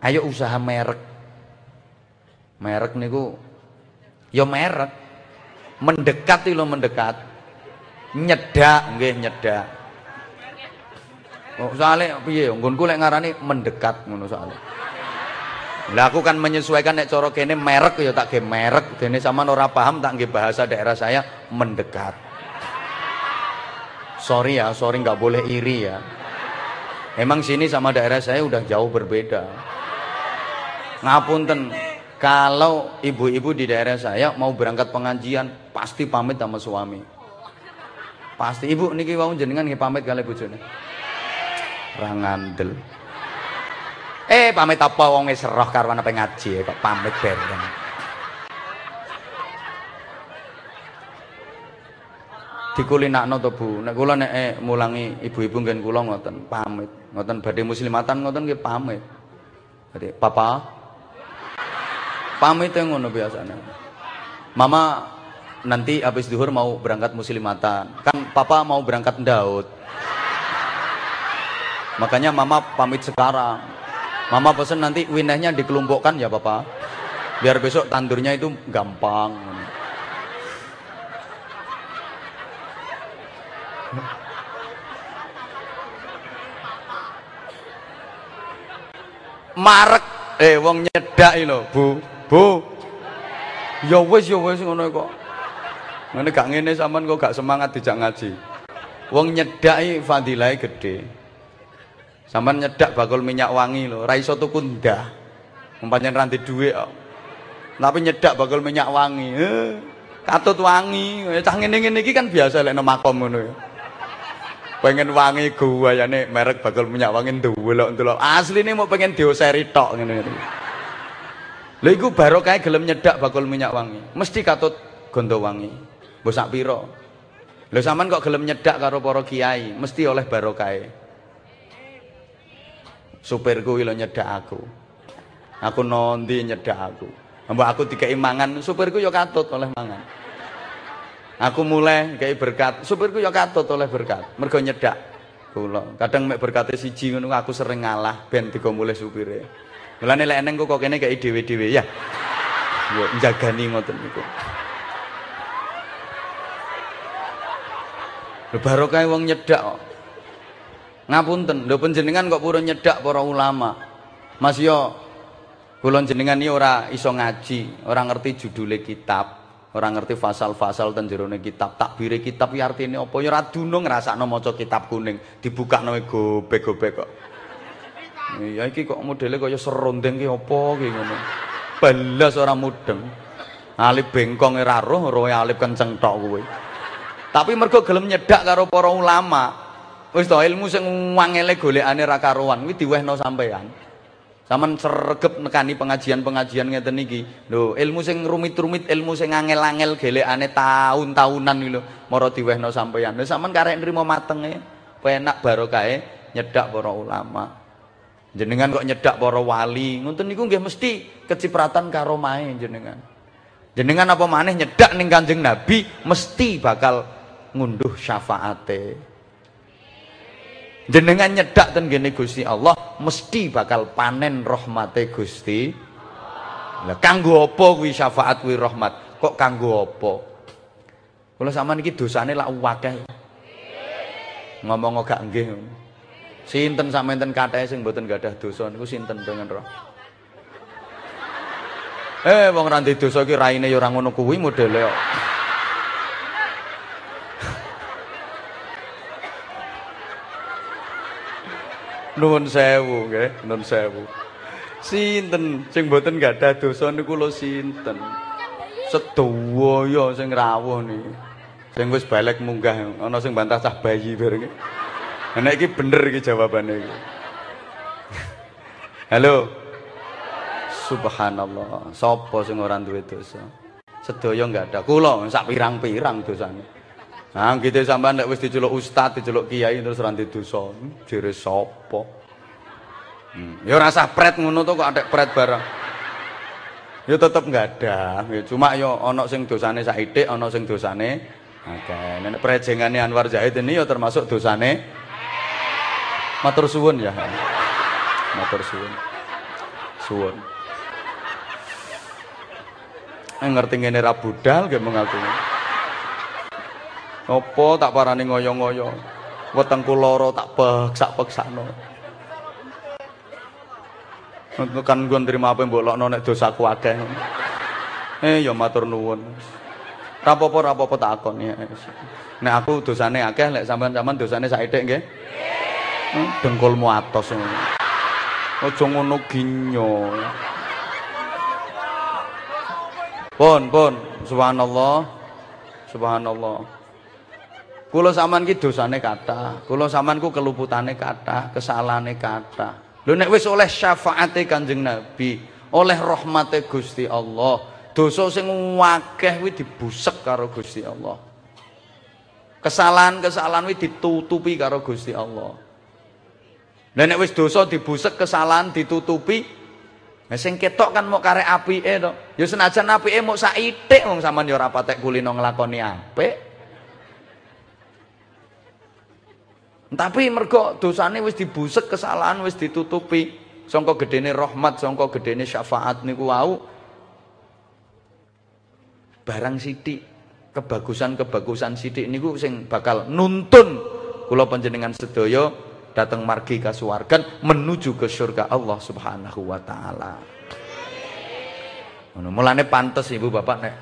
Ayo usaha merek. Merek niku ya merek. Mendekat lho mendekat. Nyedak nggih nyedak. Oh, soalnya piye nggonku lek ngarani mendekat ngono soalnya. Lah aku kan menyesuaikan nek cara kene merek ya tak ge merek dene sampean ora paham tak nggih bahasa daerah saya mendekat. Sorry ya, sorry nggak boleh iri ya. Emang sini sama daerah saya udah jauh berbeda. Ngapunten, kalau ibu-ibu di daerah saya mau berangkat pengajian pasti pamit sama suami. Pasti ibu niki wau jenengan nggih pamit kali bojone. Ora ngandel. Eh pamit apa wong wis roh karo ngaji kok pamit bareng. Dikulinakno to Bu. Nek kula nek eh, mulangi ibu-ibu nggen kula ngoten, pamit. Ngoten badhe muslimatan ngoten nggih pamit. Jadi papa pamit yang ngono biasanya. Mama nanti habis duhur mau berangkat muslimatan. Kan papa mau berangkat Daud. Makanya mama pamit sekarang. Mama pesen nanti winehnya dikelompokkan ya Bapak. Biar besok tandurnya itu gampang. Marek eh wong nyedak lho, Bu. Bu. Ya wis ya wis ngono kok. Ngene gak ngene sampean kok gak semangat dijak ngaji. Wong nyedaki fadilahe gede. Sampeyan nyedak bakul minyak wangi lho, ra iso tuku ndah. Umpamane ra dhuwit kok. Tapi nyedak bakul minyak wangi. Eh, katut wangi. Cah ngene-ngene iki kan biasa lek nang makom ngono ya. Pengen wangi guayane merek bakul minyak wangi ndelok-ndelok. Asline mau pengen dioseri tok iki. Lha iku barokah gelem nyedak bakul minyak wangi. Mesti katut gondo wangi. Mbok sak pira? Lho sampean kok gelem nyedak karo para kiai, mesti oleh barokah. Supirku ilo nyedak aku. Aku nondi nyedak aku. Mbak aku dikai mangan supirku yo katut oleh mangan. Aku mulai kayak berkat supirku yo katut oleh berkat. Mergo nyedak kula. Kadang mek berkate siji ngono aku sering ngalah ben digo mulai supire mulane lek eneng kok kene kayak dhewe-dhewe ya. Yo njagani ngoten niku. Lho barokah wong nyedak ngapunten lho panjenengan kok purun nyedak para ulama? Mas yo kula jenengan iki ora iso ngaji ora ngerti judule kitab ora ngerti fasal-fasal ten jerone kitab takbire kitab iki artine apa? Ya ora dunung ngrasakno maca kitab kuning dibukakno gobek-gobek kok iya iki kok modele kaya serondeng ki apa ki ngono belas ora mudeng Alip bengkong ora roh, roe alip kenceng tok kowe. Tapi mergo gelem nyedak karo para ulama. Wis to ilmu sing wangele golekane ra karuan kuwi diwehno sampean. Saman sregep nekani pengajian-pengajian ngeten iki. Lho, ilmu sing rumit-rumit, ilmu sing angel-angel gelekane taun-taunan iki lho, mara diwehno sampean. Lha sampean karek nrimo matenge, penak barokahe nyedak para ulama. Jenengan kok nyedak para wali, ngoten niku nggih mesti kecipratan karomahe jenengan. Jenengan apa maneh nyedak ning Kanjeng Nabi mesti bakal ngunduh syafaate. Jenengan nyedak ten gene Gusti Allah mesti bakal panen rahmate Gusti. Lah kanggo apa kuwi syafaat kuwi rahmat? Kok kanggo apa? Kula sampean iki dosane lak akeh ngomong gak nggih sinten sampean ten kathahe sing mboten gadah dosa niku sinten pengen roh Eh wong ra dosa iki raine ya ora ngono kuwi modele kok. Nuwun sewu nggih, nuwun sewu. Sinten sing mboten gadah dosa niku lho sinten? Sedaya sing rawuh niki. Sing wis balik munggah ana sing bantah cah bayi bareng. Nek iki bener iki jawabane iki. Halo. Subhanallah. Sapa sing ora duwe dosa? Sedaya enggak ada. Kula sak pirang-pirang dosane. Nah, gitu sampean nek wis diceluk ustaz, diceluk kiai terus ora dosa. Jere sapa? Hmm. Ya ora pret ngono kok adek pret barang. Ya tetep enggak ada. Ya cuma ya ana sing dosane saitik, ana sing dosane akeh. Nek prejengane Anwar Zahid ini ya termasuk dosane matur suwun ya. Matur suwun. Suwun. Ngerti ngene ra budal ge mengaku. Apa tak parani ngoyo-ngoyo. Wetengku lara tak peksak-peksakno. Kan gue nerima apa mbok lokno nek dosaku akeh. Eh ya matur nuwun. Rapopo rapopo tak akon ya. Nek aku dosane akeh lek sampean-sampean dosane saithik nggih. Dengkulmu atos. Aja ngono ginyo. Pun, pun. Subhanallah. Subhanallah. Kula sampean ki dosane kathah, kula sampean ku keluputane kathah, kesalahane kathah. Lho nek wis oleh syafaate Kanjeng Nabi, oleh rahmate Gusti Allah, dosa sing akeh kuwi dibusek karo Gusti Allah. Kesalahan-kesalahan kuwi ditutupi karo Gusti Allah. Lah nek wis dosa dibusek, kesalahan ditutupi, Nah sing ketok kan mau karek apike to. Ya senajan apike mau saitik wong sampean ya ora patek kulino nglakoni apik. Tapi mergo dosane wis dibusek kesalahan wis ditutupi sangka gedene rahmat sangka gedene syafaat niku wau barang sithik kebagusan-kebagusan sithik niku sing bakal nuntun kula panjenengan sedaya datang margi kasuwargan menuju ke surga Allah Subhanahu wa taala. Mulane pantes Ibu Bapak nek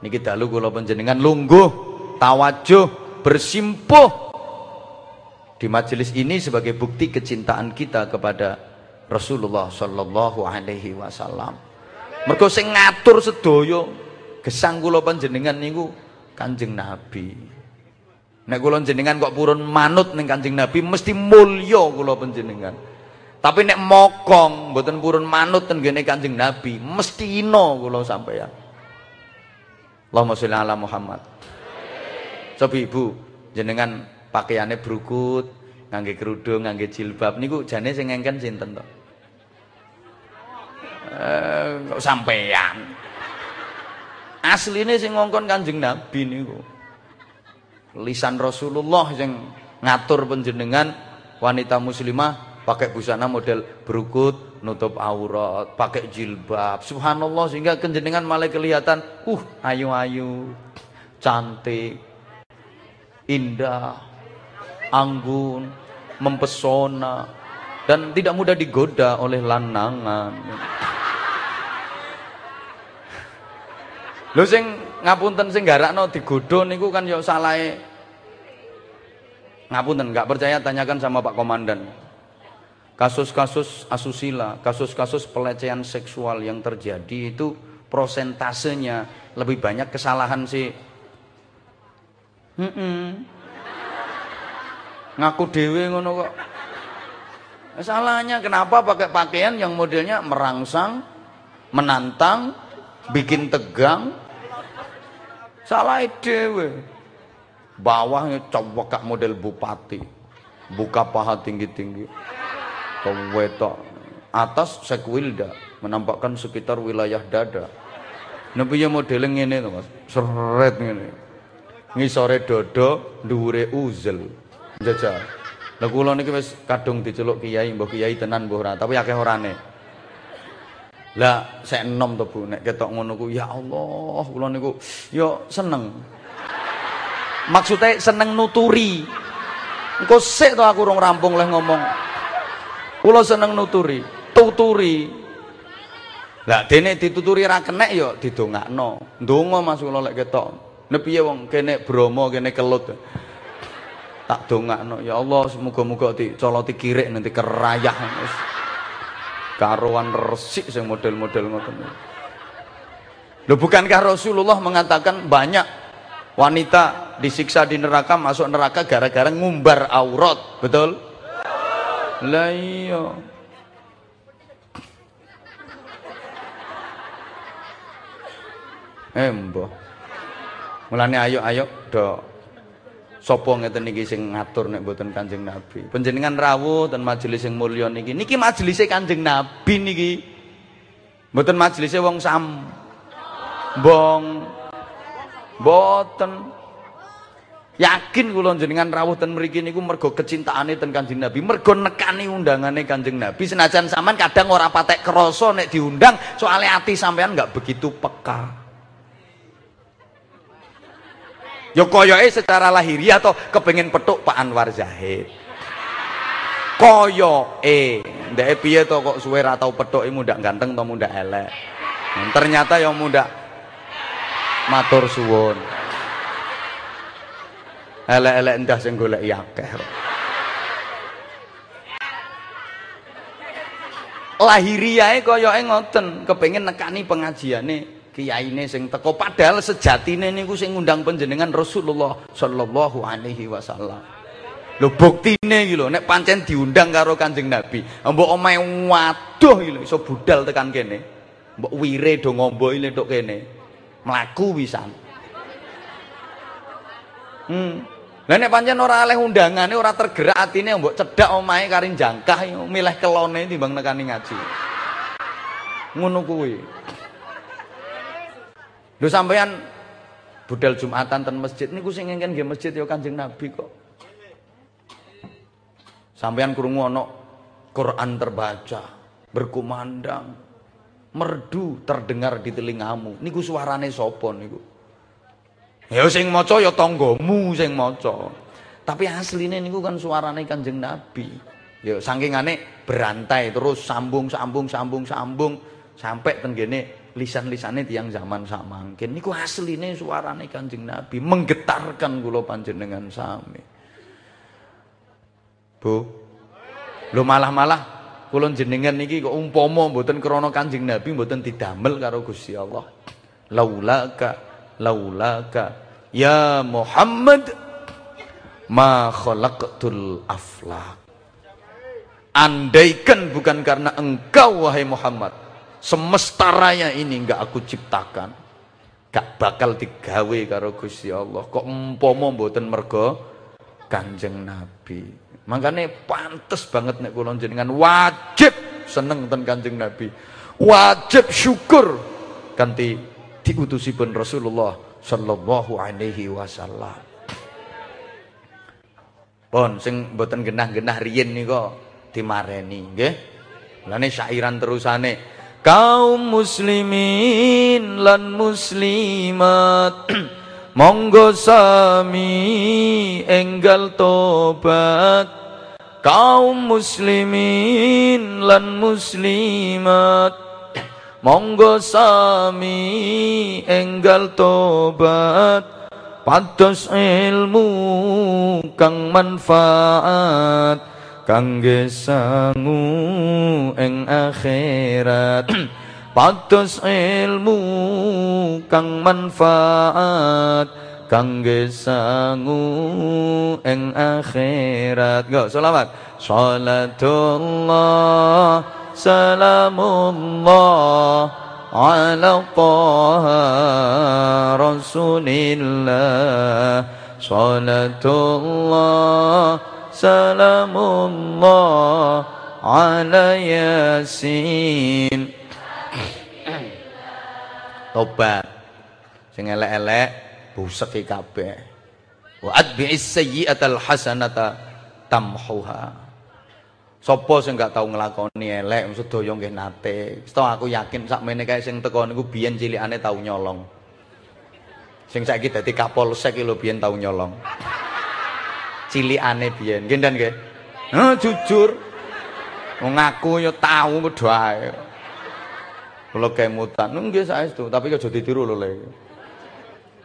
niki dalu kula panjenengan lungguh tawajuh bersimpuh di majelis ini sebagai bukti kecintaan kita kepada Rasulullah sallallahu alaihi wasallam. Mergo sing ngatur sedaya gesang kula panjenengan niku Kanjeng Nabi. Nek kula jenengan kok purun manut ning Kanjeng Nabi mesti mulya kula panjenengan. Tapi nek mokong mboten purun manut ten gene Kanjeng Nabi mesti ina kula sampeyan. Allahumma sholli ala Muhammad. Sobi Ibu, jenengan pakaiannya berukut, ngangge kerudung, ngangge jilbab niku jane sing ngengken sinten to? Eh, kok sampean. Asline sing ngongkon Kanjeng Nabi niku. Lisan Rasulullah sing ngatur panjenengan wanita muslimah pakai busana model berukut, nutup aurat, pakai jilbab. Subhanallah sehingga kenjenengan malah kelihatan uh ayu-ayu, cantik, indah anggun, mempesona dan tidak mudah digoda oleh lanangan. Lho sing ngapunten sing garakno digodho niku kan ya salahe Ngapunten, nggak percaya tanyakan sama Pak Komandan. Kasus-kasus asusila, kasus-kasus pelecehan seksual yang terjadi itu prosentasenya lebih banyak kesalahan si hmm ngaku dewe ngono kok. Salahnya kenapa pakai pakaian yang modelnya merangsang, menantang, bikin tegang? Salah dewe. Bawahnya coba model bupati. Buka paha tinggi-tinggi. Kewetok. Atas sekwilda menampakkan sekitar wilayah dada. Nabi ya modelnya ini tuh Mas. Seret ini. Ngisore dodo, dhuwure uzel. Jajal. Lah kula niki wis kadung diceluk kiai, mbah kiai tenan mbah ora, tapi akeh orane. Lah sek enom to Bu, nek ketok ngono ku ya Allah, kula niku ya seneng. Maksudnya seneng nuturi. Engko sik to aku rong rampung leh ngomong. Kula seneng nuturi, tuturi. Lah dene dituturi ra kenek ya didongakno. Ndonga Mas kula lek ketok. Nek piye wong kene Bromo kene kelut tak dongakno ya Allah semoga-moga dicoloti kirik nanti kerayah karuan resik sing model-model ngoten. Lho bukankah Rasulullah mengatakan banyak wanita disiksa di neraka masuk neraka gara-gara ngumbar aurat betul? Lah iya. Eh mbah mulane ayo ayo do Sopo ngeten niki sing ngatur nek mboten Kanjeng Nabi. Panjenengan rawuh ten majelis sing mulya niki. Niki majelise Kanjeng Nabi niki. Mboten majelise wong sam. Bong. Mboten. Yakin kula jenengan rawuh ten mriki niku mergo kecintaane ten Kanjeng Nabi, mergo nekani undangane Kanjeng Nabi. Senajan sampean kadang ora patek krasa nek diundang, soalnya ati sampean enggak begitu peka. Ya koyoke secara lahiriah atau kepengen petuk Pak Anwar Zahid. Koyoke, ndek piye to kok suwe ra tau petuke muda ganteng to muda elek. Hmm, ternyata yang muda matur suwun. Elek-elek endah sing golek akeh. Lahiriahe koyoke ngoten, kepengin nekani pengajiane kiyaine sing teko padahal sejatine niku sing ngundang panjenengan Rasulullah sallallahu alaihi wasallam. Lho buktine iki lho nek pancen diundang karo Kanjeng Nabi, mbok omahe waduh iki lho iso budal tekan kene. Mbok wire do ngombo ile tok kene. Mlaku pisan. Hmm. Lah nek pancen ora oleh undangane ora tergerak atine mbok cedhak omahe karing jangkah milih kelone timbang nekani ngaji. Ngono kuwi. Lho sampean budal Jumatan ten masjid niku sing ngengken nggih masjid ya Kanjeng Nabi kok. Sampean krungu ana Quran terbaca, berkumandang, merdu terdengar di telingamu. Niku suarane sapa niku? Ya sing maca ya tanggamu sing maca. Tapi asline niku kan suarane Kanjeng Nabi. Ya sakingane berantai terus sambung sambung sambung sambung sampai ten lisan-lisane tiang zaman samangkin niku asline suarane Kanjeng Nabi menggetarkan kula panjenengan sami. Bu. Lho malah-malah kula jenengan niki kok umpama mboten krana Kanjeng Nabi mboten didamel karo Gusti Allah. Laulaka laulaka ya Muhammad ma khalaqtul aflak. Andaikan bukan karena engkau wahai Muhammad semesta raya ini enggak aku ciptakan. Gak bakal digawe karo Gusti Allah. Kok umpama mboten mergo Kanjeng Nabi. Makanya pantes banget nek kula jenengan wajib seneng ten Kanjeng Nabi. Wajib syukur kanthi diutusipun Rasulullah sallallahu alaihi wasallam. Pon sing mboten genah-genah riyin nika dimareni nggih. Lane syairan terusane kaum muslimin lan muslimat monggo sami enggal tobat. Kaum muslimin lan muslimat monggo sami enggal tobat. Pados ilmu kang manfaat kangge sangu ing akhirat. Pados ilmu kang manfaat. Kangge sangu ing akhirat. Go selawat. Salatullah salamullah ala taha rasulillah. Salatullah salamullah ala yasin tobat sing elek-elek busek kabeh wa atbi'is sayyi'atal hasanata tamhuha Sopo sing gak tau nglakoni elek sedaya nggih nate. Seto aku yakin sakmene kae sing teko niku biyen cilikane tau nyolong. Sing saiki dadi kapolsek lho biyen tau nyolong. Cilikane biyen. Nggih ndan nggih. Jujur. Wong aku ya tau padha ae. Kula kemutan. Nggih saestu, tapi aja ditiru lho le.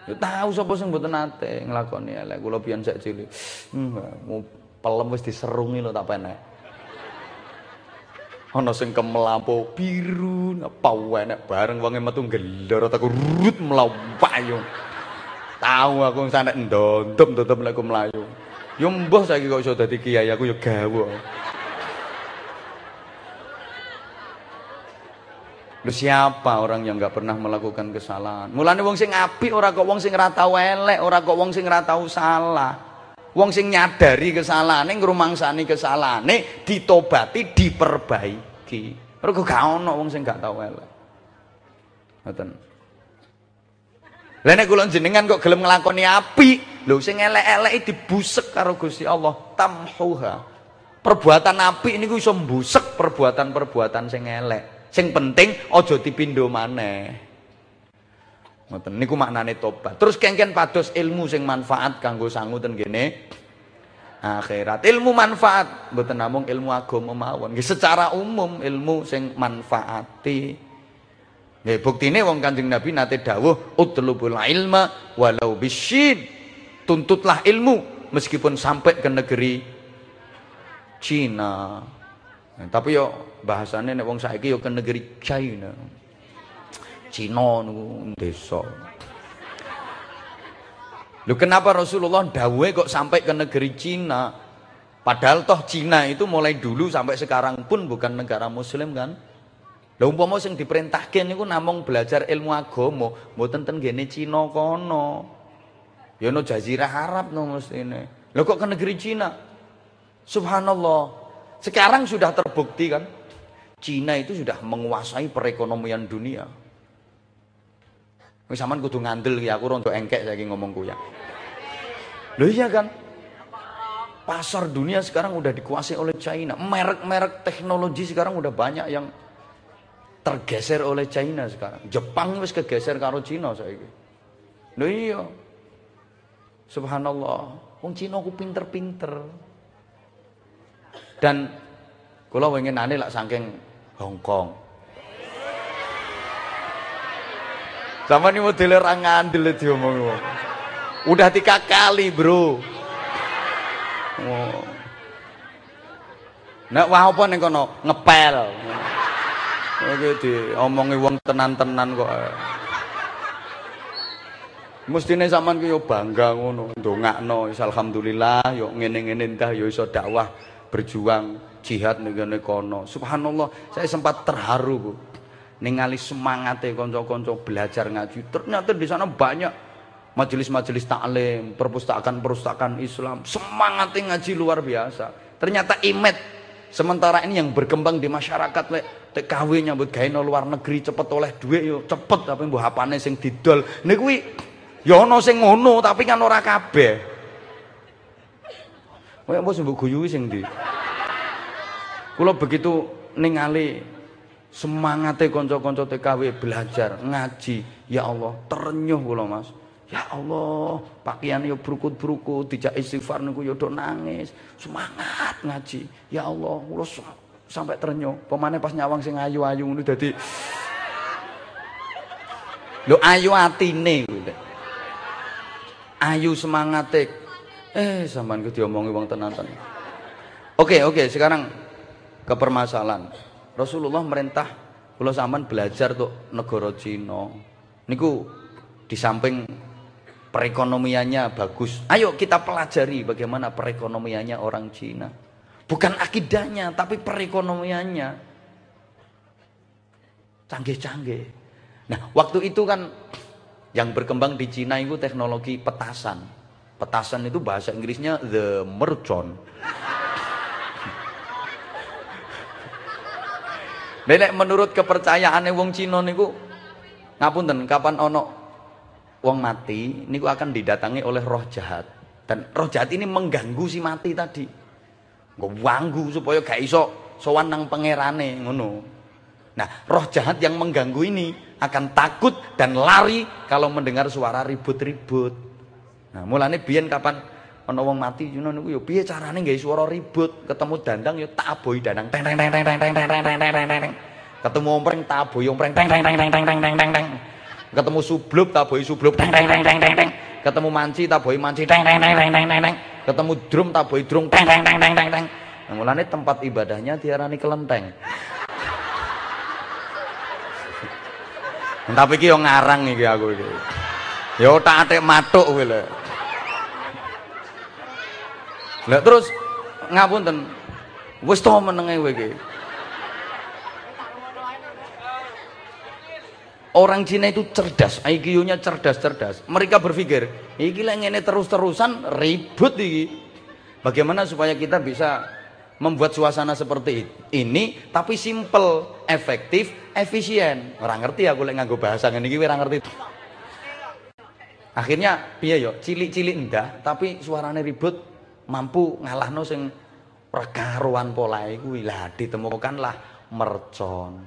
Ya tahu sapa sing mboten nate nglakoni elek. Kula pian sak cilik. Hmm, pelem wis diserungi lho tak penek. Ana sing kemelampo biru, apa enek bareng wonge metu gelor tak rut mlampayu. Tahu aku sanek ndondop-ndondop lek mlayu. Ya mbah saiki kok iso dadi kiai aku ya gawe. Lu siapa orang yang nggak pernah melakukan kesalahan? Mulane wong sing apik ora kok wong sing ora tau elek, ora kok wong sing ora tau salah. Wong sing nyadari kesalahane, ngrumangsani kesalahane, ditobati, diperbaiki. Mergo gak ono wong sing gak tau elek. Ngoten. Lah nek kula jenengan kok gelem nglakoni apik, lho sing elek-elek dibusek karo Gusti Allah, tamhuha. Perbuatan apik niku iso mbusek perbuatan-perbuatan sing elek. Sing penting aja dipindho maneh. Ngoten niku maknane tobat. Terus kengken pados ilmu sing manfaat kanggo sangu ten kene akhirat. Ilmu manfaat mboten namung ilmu agama mawon. Nggih secara umum ilmu sing manfaati. Nggih buktine wong Kanjeng Nabi nate dawuh utlubul ilma walau bisyid. Tuntutlah ilmu meskipun sampai ke negeri Cina. Nah, tapi yo bahasane nek wong saiki yo ke negeri China. Cina niku desa. Lho kenapa Rasulullah dawuhe kok sampai ke negeri Cina? Padahal toh Cina itu mulai dulu sampai sekarang pun bukan negara muslim kan? Lha umpama sing diperintahke niku namung belajar ilmu agama, mboten ten gene Cina kono. Ya no jazirah Arab no mestine. Lho kok ke negeri Cina? Subhanallah. Sekarang sudah terbukti kan, Cina itu sudah menguasai perekonomian dunia. Wis sampean kudu ngandel ya aku rondo engkek saiki ngomongku ya. Loh iya kan? Pasar dunia sekarang udah dikuasai oleh China. Merek-merek teknologi sekarang udah banyak yang tergeser oleh China sekarang. Jepang wis kegeser karo Cina saiki. Loh iya. Subhanallah. Wong Cina ku pinter-pinter. Dan kula winginane lak saking Hong Kong. Sama ini model orang ngandel diomong wong. Udah tiga kali bro. Oh. Nek wah apa ning kono ngepel. Oke diomongi wong tenan-tenan kok. Mestine sampean ki yo bangga ngono, ndongakno alhamdulillah yo ngene-ngene entah yo iso dakwah berjuang jihad ning kono. Subhanallah, saya sempat terharu, Bu. Ningali semangatnya konco-konco belajar ngaji. Ternyata di sana banyak majelis-majelis taklim, perpustakaan-perpustakaan Islam. Semangatnya ngaji luar biasa. Ternyata imet sementara ini yang berkembang di masyarakat lek TKW nyambut gawe luar negeri cepet oleh duit yo cepet tapi mbah apane sing didol. Niku kuwi ya ana sing ngono tapi kan ora kabeh. Sing mbok guyuhi sing ndi? Kula begitu ningali semangate kanca-kanca TKW belajar ngaji. Ya Allah, terenyuh kula Mas. Ya Allah, pakaian yo brukut-brukut, dijak istighfar niku yo nangis. Semangat ngaji. Ya Allah, kula sampai terenyuh. Pemane pas nyawang sing ayu-ayu ngono dadi Lho ayu atine kuwi. Ayu semangate Eh, sampean ku diomongi wong tenan-tenan. Oke, oke, sekarang ke permasalahan. Rasulullah merintah Kula sampean belajar tuh negara Cina. Niku di samping perekonomiannya bagus. Ayo kita pelajari bagaimana perekonomiannya orang Cina. Bukan akidahnya, tapi perekonomiannya. Canggih-canggih. Nah, waktu itu kan yang berkembang di Cina itu teknologi petasan. Petasan itu bahasa Inggrisnya the mercon. Nenek menurut kepercayaannya wong Cina niku ngapunten kapan ono wong mati niku akan didatangi oleh roh jahat. Dan roh jahat ini mengganggu si mati tadi. Ngewanggu supaya gak iso sowan nang pangerane ngono. Nah, roh jahat yang mengganggu ini akan takut dan lari kalau mendengar suara ribut-ribut. Nah, mulane biyen kapan ana wong mati ngono niku ya piye carane gawe swara ribut, ketemu dandang ya tak abohi dandang teng teng teng teng teng teng teng teng teng teng teng. Ketemu ompreng tak abohi ompreng teng teng teng teng teng teng teng teng teng. Ketemu subluk tak abohi subluk teng teng teng teng teng teng. Ketemu manci tak abohi manci teng teng teng teng teng teng teng. Ketemu drum tak abohi drum teng teng teng teng teng teng. Nah, mulane tempat ibadahnya diarani kelenteng. Tapi iki yo ngarang iki aku iki. Yo tak atik matuk kowe lho. Lah terus ngapunten. Wis to menenge kowe iki. Orang Cina itu cerdas, IQ-nya cerdas-cerdas. Mereka berpikir, iki lek ngene terus-terusan ribut iki. Bagaimana supaya kita bisa membuat suasana seperti ini tapi simple, efektif, efisien. Orang ngerti aku lek nganggo bahasa ngene iki ora ngerti. Akhirnya piye yo, cilik-cilik endah tapi suarane ribut mampu ngalahno sing perkaruan polahe kuwi lah ditemukanlah mercon.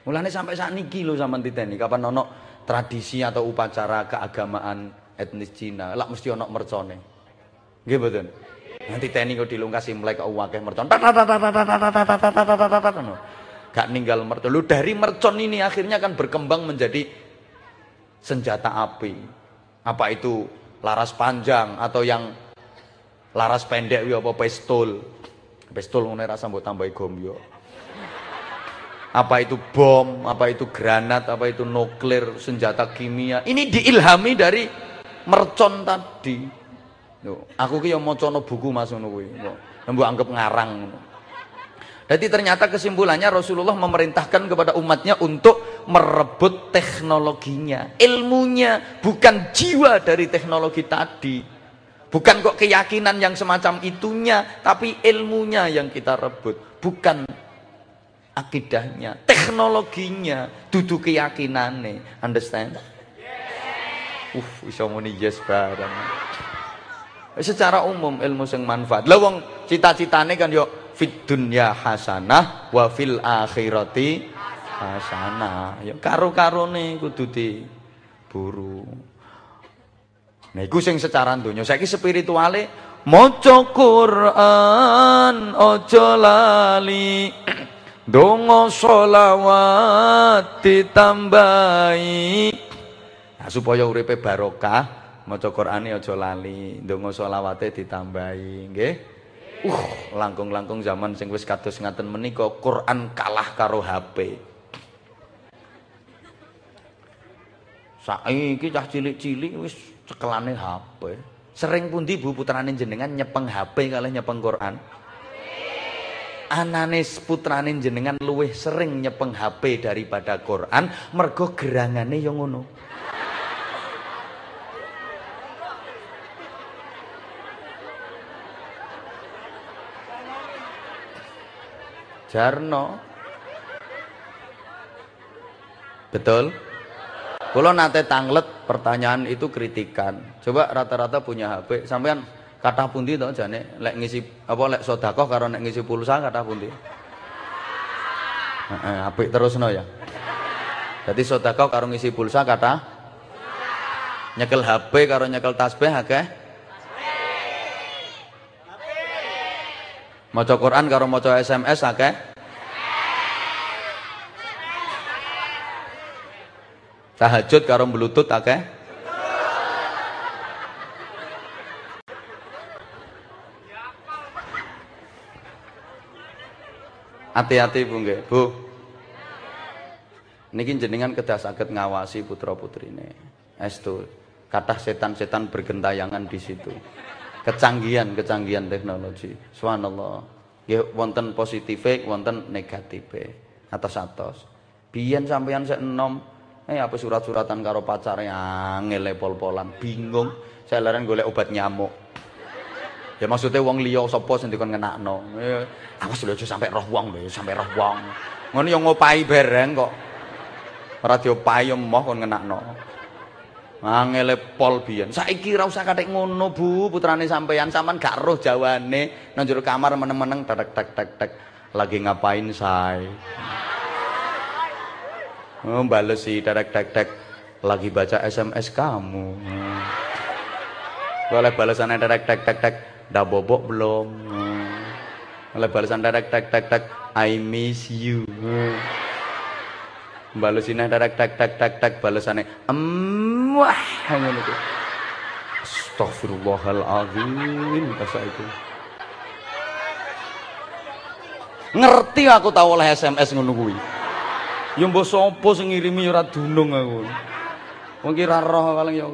Mulane sampai saat niki lho sampean titeni kapan ono tradisi atau upacara keagamaan etnis Cina, lak mesti ono mercone. Nggih mboten? Nanti teni kok dilungkasi ke akeh mercon. Gak ninggal mercon. Lu dari mercon ini akhirnya kan berkembang menjadi senjata api. Apa itu laras panjang atau yang laras pendek ya apa pistol. Pistol ngene rasa mbok tambahi gomyo. Apa itu bom, apa itu granat, apa itu nuklir, senjata kimia. Ini diilhami dari mercon tadi. Aku ki yo maca buku Mas ngono kuwi. Mbok anggap ngarang Jadi ternyata kesimpulannya Rasulullah memerintahkan kepada umatnya untuk merebut teknologinya, ilmunya, bukan jiwa dari teknologi tadi. Bukan kok keyakinan yang semacam itunya, tapi ilmunya yang kita rebut, bukan akidahnya, teknologinya, duduk keyakinannya. Understand? Uh, muni yes bareng. Secara umum ilmu sing manfaat. Lah wong cita-citane kan yo fit dunya hasanah wa fil akhirati hasanah. Ya karo-karone kudu diburu. Nah iku sing secara donya. Saiki spirituale maca Quran aja lali. Donga selawat ditambahi. Nah, supaya uripe barokah, maca Qur'ane aja lali, donga selawate ditambahi, nggih. Uh, langkung-langkung zaman sing wis kados ngaten menika Quran kalah karo HP. Saiki cah cilik-cilik wis cekelane HP. Sering pundi Bu putrane jenengan nyepeng HP kalih nyepeng Quran? Anane putrane jenengan luwih sering nyepeng HP daripada Quran mergo gerangane yo ngono. Jarno. Betul? Kalau nate tanglet pertanyaan itu kritikan. Coba rata-rata punya HP, sampean kata pundi to jane lek ngisi apa lek sedekah karo nek ngisi pulsa kata pundi? Heeh, apik terusno ya. Jadi sedekah karo ngisi pulsa kata nyekel HP karo nyekel tasbih akeh? Maca Quran karo maca SMS akeh? Tahajud karo bluetooth akeh? Hati-hati Bu nggih, Bu. niki jenengan kedah saged ngawasi putra-putrine. Estu kathah setan-setan bergentayangan di situ. Kecanggihan-kecanggihan teknologi. Subhanallah. Nggih wonten positive, wonten negative. Atos-atos. Biyen sampeyan sik enom, eh apa surat-suratan karo pacare angel pol-polan, bingung. Saya leren golek obat nyamuk. Ya maksudnya wong liya sapa sing dikon ngenakno. Ya awas lho sampe roh wong lho, sampe roh wong. Ngono ya ngopahi bareng kok. Ora diopahi ya moh kon ngenakno. Angele pol biyen. Saiki ora usah kathek ngono, Bu. Putrane sampean sampean gak roh jawane. Nang jero kamar meneng-meneng tek tek tek tek. Lagi ngapain say? Oh, bales sih tek tek tek. Lagi baca SMS kamu. Boleh balasannya tek tek tek tek. Udah bobok belum? Hmm. Oleh balasan tek tek tek tek I miss you. Hmm. Balasinnya tek tek tek tek tek balasannya em wah ngono itu. Astagfirullahalazim kasa itu. Ngerti aku tahu oleh SMS ngono kuwi. Ya mbok sapa sing ngirimi ora dunung aku. Wong ki roh paling ya.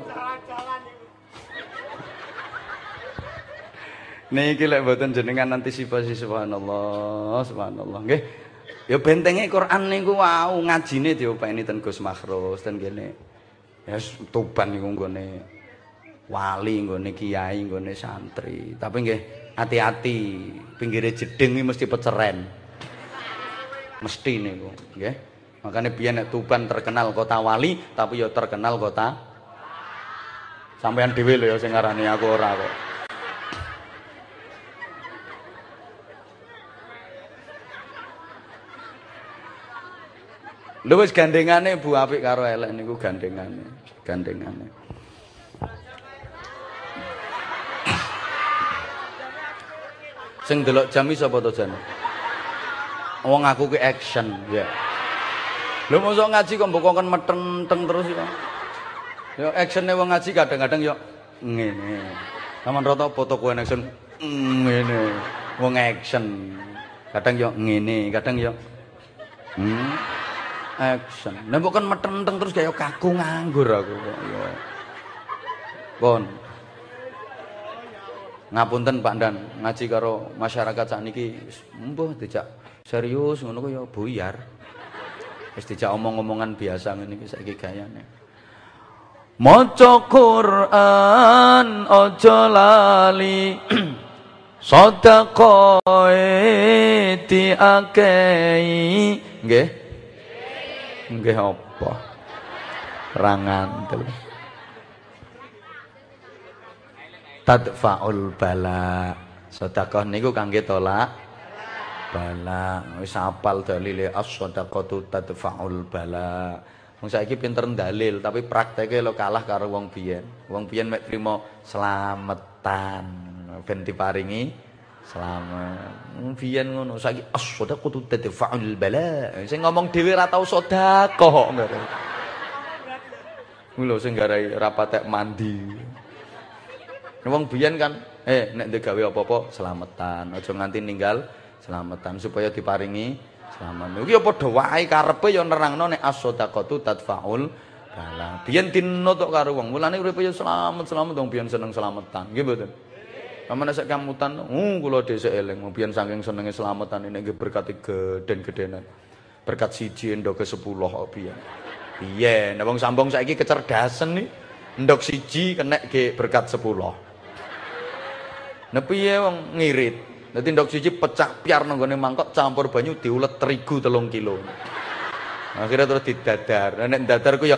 Niki lek mboten jenengan antisipasi subhanallah, subhanallah. Nggih. Ya bentenge Quran niku wau ngajine diopeni ten Gus Makhrus ten kene. Ya tuban niku nggone wali, nggone kiai, nggone santri. Tapi nggih hati-hati, pinggire jeding mesti peceren. Mesti niku, nggih. Makanya biyen nek Tuban terkenal kota wali, tapi ya terkenal kota sampean dhewe lho ya sing aku ora kok. Lho wis gandengane Bu apik karo elek niku gandengane, gandengane. Sing delok jam iki sapa to jan? Wong aku ki action, ya. Lho mosok ngaji kok mbok kon meteng terus ya. Ya actione wong ngaji kadang-kadang ya ngene. Taman rata foto kowe action ngene. Wong action. Kadang ya ngene, kadang ya hmm action. Nek kok kan meteng terus kaya kaku nganggur aku kok ya. Pun. Ngapunten Pak Dan, ngaji karo masyarakat sakniki mbuh dijak serius ngono kok ya buyar. Wis dijak omong-omongan biasa ngene iki saiki gayane. Maca Quran aja lali. Sedekah diakehi. Nggih. Nggih apa? Rangantul. Tadfaul bala. Sedekah niku kangge tolak bala. Wis apal dalile as-shadaqatu tadfaul bala. Wong saiki pinter dalil tapi prakteke lo kalah karo wong biyen. Wong biyen mek trimo slametan ben diparingi Selamat. Biyen ngono, saiki as-shadaqatu tadfa'ul bala. Sing ngomong dhewe ora tau sedekah kok. Lho sing garai mandi. Wong biyen kan, eh nek ndek gawe apa-apa selamatan, aja nganti ninggal selamatan supaya diparingi selamat. Iki ya padha wae karepe ya nerangno nek as-shadaqatu tadfa'ul bala. Biyen dinut karo wong, mulane uripe ya selamat-selamat wong biyen seneng selamatan. Nggih mboten? Pamane sak kamutan, uh kula dhisik eling mbiyen saking senenge slametan ini nggih berkat geden-gedenan. Berkat siji endok ke 10 kok. Piye, nek wong sambung saiki kecerdasan nih. Endok siji kenek ge berkat 10. Nek piye wong ngirit. Dadi endok siji pecah piar nang mangkok campur banyu diulet terigu telung kilo. Akhirnya terus didadar. Nek dadar ku ya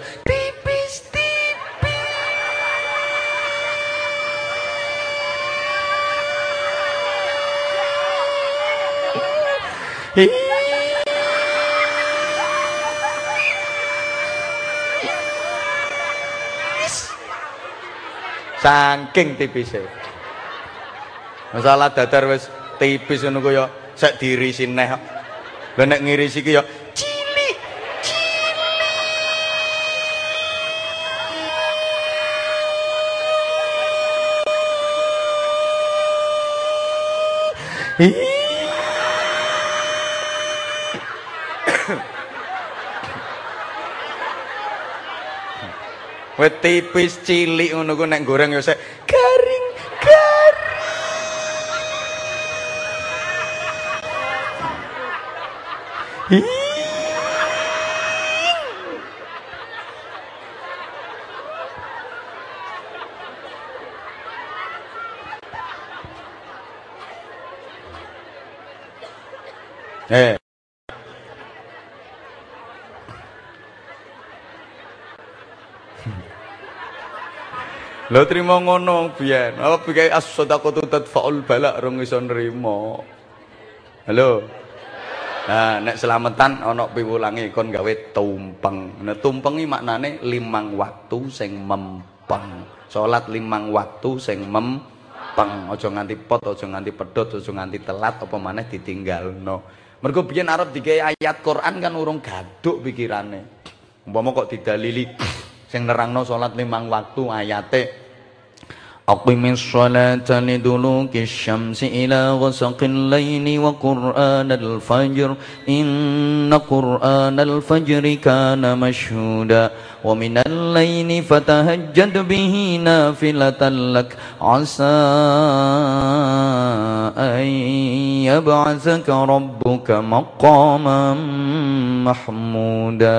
Saking tipise. Masalah dadar wis tipis ngono ku sek dirisi neh. Lah nek ngirisi ki ya Wis tipis cilik ngono ku nek goreng ya sik Lho trimo ngono biyen. Apa bikai as-sadaqatu tadfa'ul bala rong iso nrimo. Halo. Nah, nek selamatan ana piwulange kon gawe tumpeng. Nah, tumpeng maknane limang waktu sing mempeng. Salat limang waktu sing mempeng. Aja nganti pot, aja nganti pedhot, aja nganti telat apa maneh ditinggalno. Mergo biyen arep digawe ayat Quran kan urung gaduk pikirane. Umpama kok didalili sing nerangno salat limang waktu ayate. Aqimis sholata liduluki syamsi ila ghasaqil laili wa qur'anal fajr. Inna qur'anal fajri kana mashhuda. Wa minal laili fatahajjad bihi nafilatan lak. Asa an yab'athaka rabbuka maqaman mahmuda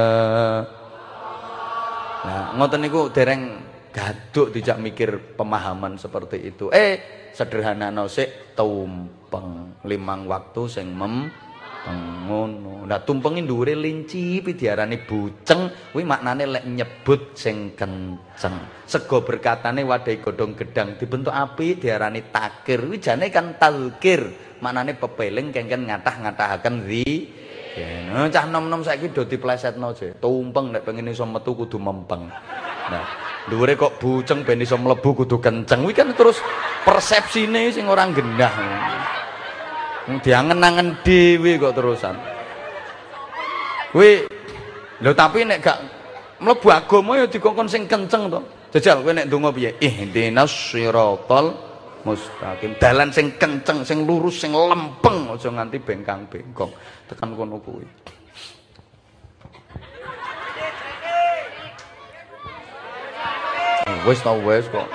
Nah, ngoten niku dereng gaduk dijak mikir pemahaman seperti itu. Eh, sederhana sik tumpeng limang waktu sing mem ngono. Nah, tumpengi dhuwure linci diarani buceng, kuwi maknane lek nyebut sing kenceng. Sego berkatane wadai godhong gedang dibentuk api diarani takir. Kuwi jane kan talkir, maknane pepeling kengken ngatah-ngatahaken ri Nah, cah nom-nom saiki do diplesetno je. Tumpeng nek pengen iso metu kudu mempeng. Nah, dhuwure kok buceng ben iso mlebu kudu kenceng. Kuwi kan terus persepsine sing ora gendah. Diangen-angen dhewe kok terusan. Kuwi lho tapi nek gak mlebu agama ya dikongkon sing kenceng to. Jajal kowe nek ndonga piye? Ihdinas siratal mustaqim. Dalan sing kenceng sing lurus sing lempeng aja nganti bengkang-bengkong tekan kono kuwi. Oh, wis tau wis kok.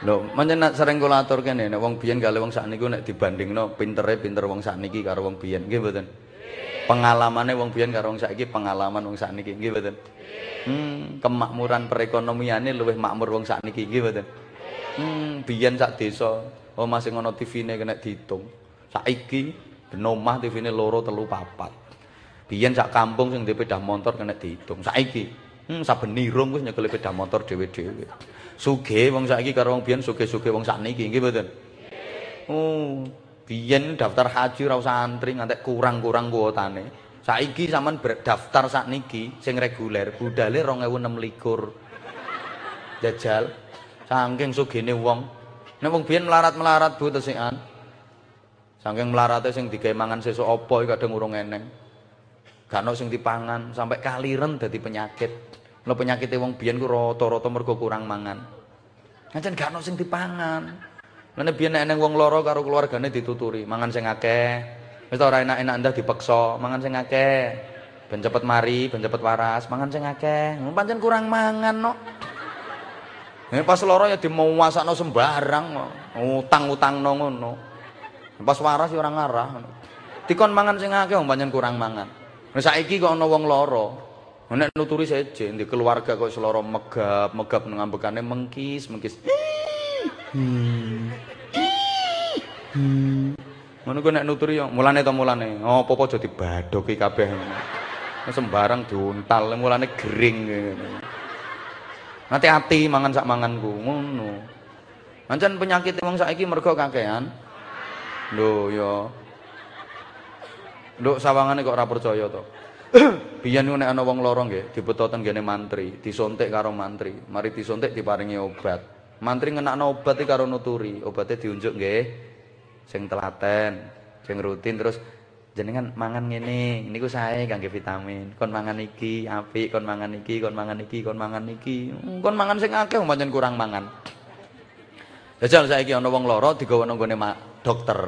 Lho pancen sering kula atur kene nek wong biyen kali wong sakniki nek dibandingno pintere pinter wong sakniki karo wong biyen. Nggih mboten? Pengalamane wong biyen karo wong saiki pengalaman wong sakniki. Nggih mboten? Hmm kemakmuran perekonomiane luwih makmur wong sakniki. Nggih mboten Hmm, biyen sak desa, oh masih ngono TV-ne kena diitung. Saiki ben omah TV-ne loro telu papat. Biyen sak kampung sing duwe motor kena diitung. Saiki hmm saben nirung wis nyekel sepeda motor dhewe-dhewe. Sugih wong saiki karo wong biyen sugih-sugih wong sakniki nggih mboten. Oh, biyen daftar haji ora usah antri ngantek kurang-kurang kuotane. Saiki sampean daftar sakniki sing reguler budale 2026. Jajal Saking sugene wong. Nek wong biyen melarat-melarat Bu tesikan. Saking melarate sing digawe mangan sesuk apa kadang urung eneng. Gak ono sing dipangan sampai kaliren dadi penyakit. Lho penyakite wong biyen ku rata-rata mergo kurang mangan. Ngancen gak ono sing dipangan. Lene biyen nek eneng wong loro karo keluargane dituturi, mangan sing akeh. Wis ora enak-enak ndah dipeksa, mangan sing akeh. Ben cepet mari, ben cepet waras, mangan sing akeh. Pancen kurang mangan no. Nek pas lara ya dimawasakno sembarang utang-utangno ngono. Pas waras ya ora ngarah. Dikon mangan sing akeh wong pancen kurang mangan. Nek saiki kok ana wong lara, nek nuturi seje di keluarga kok seloro megap, megap ngambekane mengkis, mengkis. Hmm. Ngono kok nek nuturi yo mulane to mulane. Oh, apa-apa aja dibadoki kabeh. Sembarang diuntal, mulane gering ngene. Hati-hati mangan sak manganku ngono. Pancen penyakit wong saiki mergo kakean. Lho ya. Nduk sawangane kok ora percaya to. Biyen nek ana wong lara nggih dibetoten gene mantri, disontek karo mantri. Mari disontek diparingi obat. Mantri ngenakno obat iki karo nuturi, obate diunjuk nggih sing telaten, sing rutin terus jenengan mangan ngene niku sae kangge vitamin kon mangan iki apik kon mangan iki kon mangan iki kon mangan iki kon mangan sing akeh pancen kurang mangan jajal saiki ana wong lara digawa nang gone dokter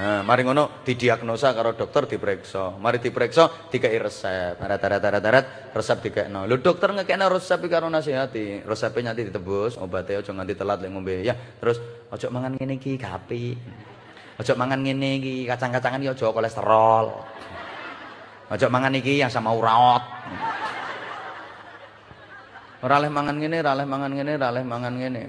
Nah, mari ngono didiagnosa karo dokter diperiksa. Mari diperiksa dikai resep. Tarat-tarat-tarat resep dikekno. Lho dokter ngekekno resep karo nasihati. Resepnya nanti ditebus, obatnya aja nganti telat lek ngombe. Ya, terus aja mangan ngene iki gapi. Aja mangan ngene iki kacang-kacangan iki aja kolesterol. Aja mangan iki yang sama urat. Ora leh mangan ngene, ora leh mangan ngene, ora leh mangan ngene.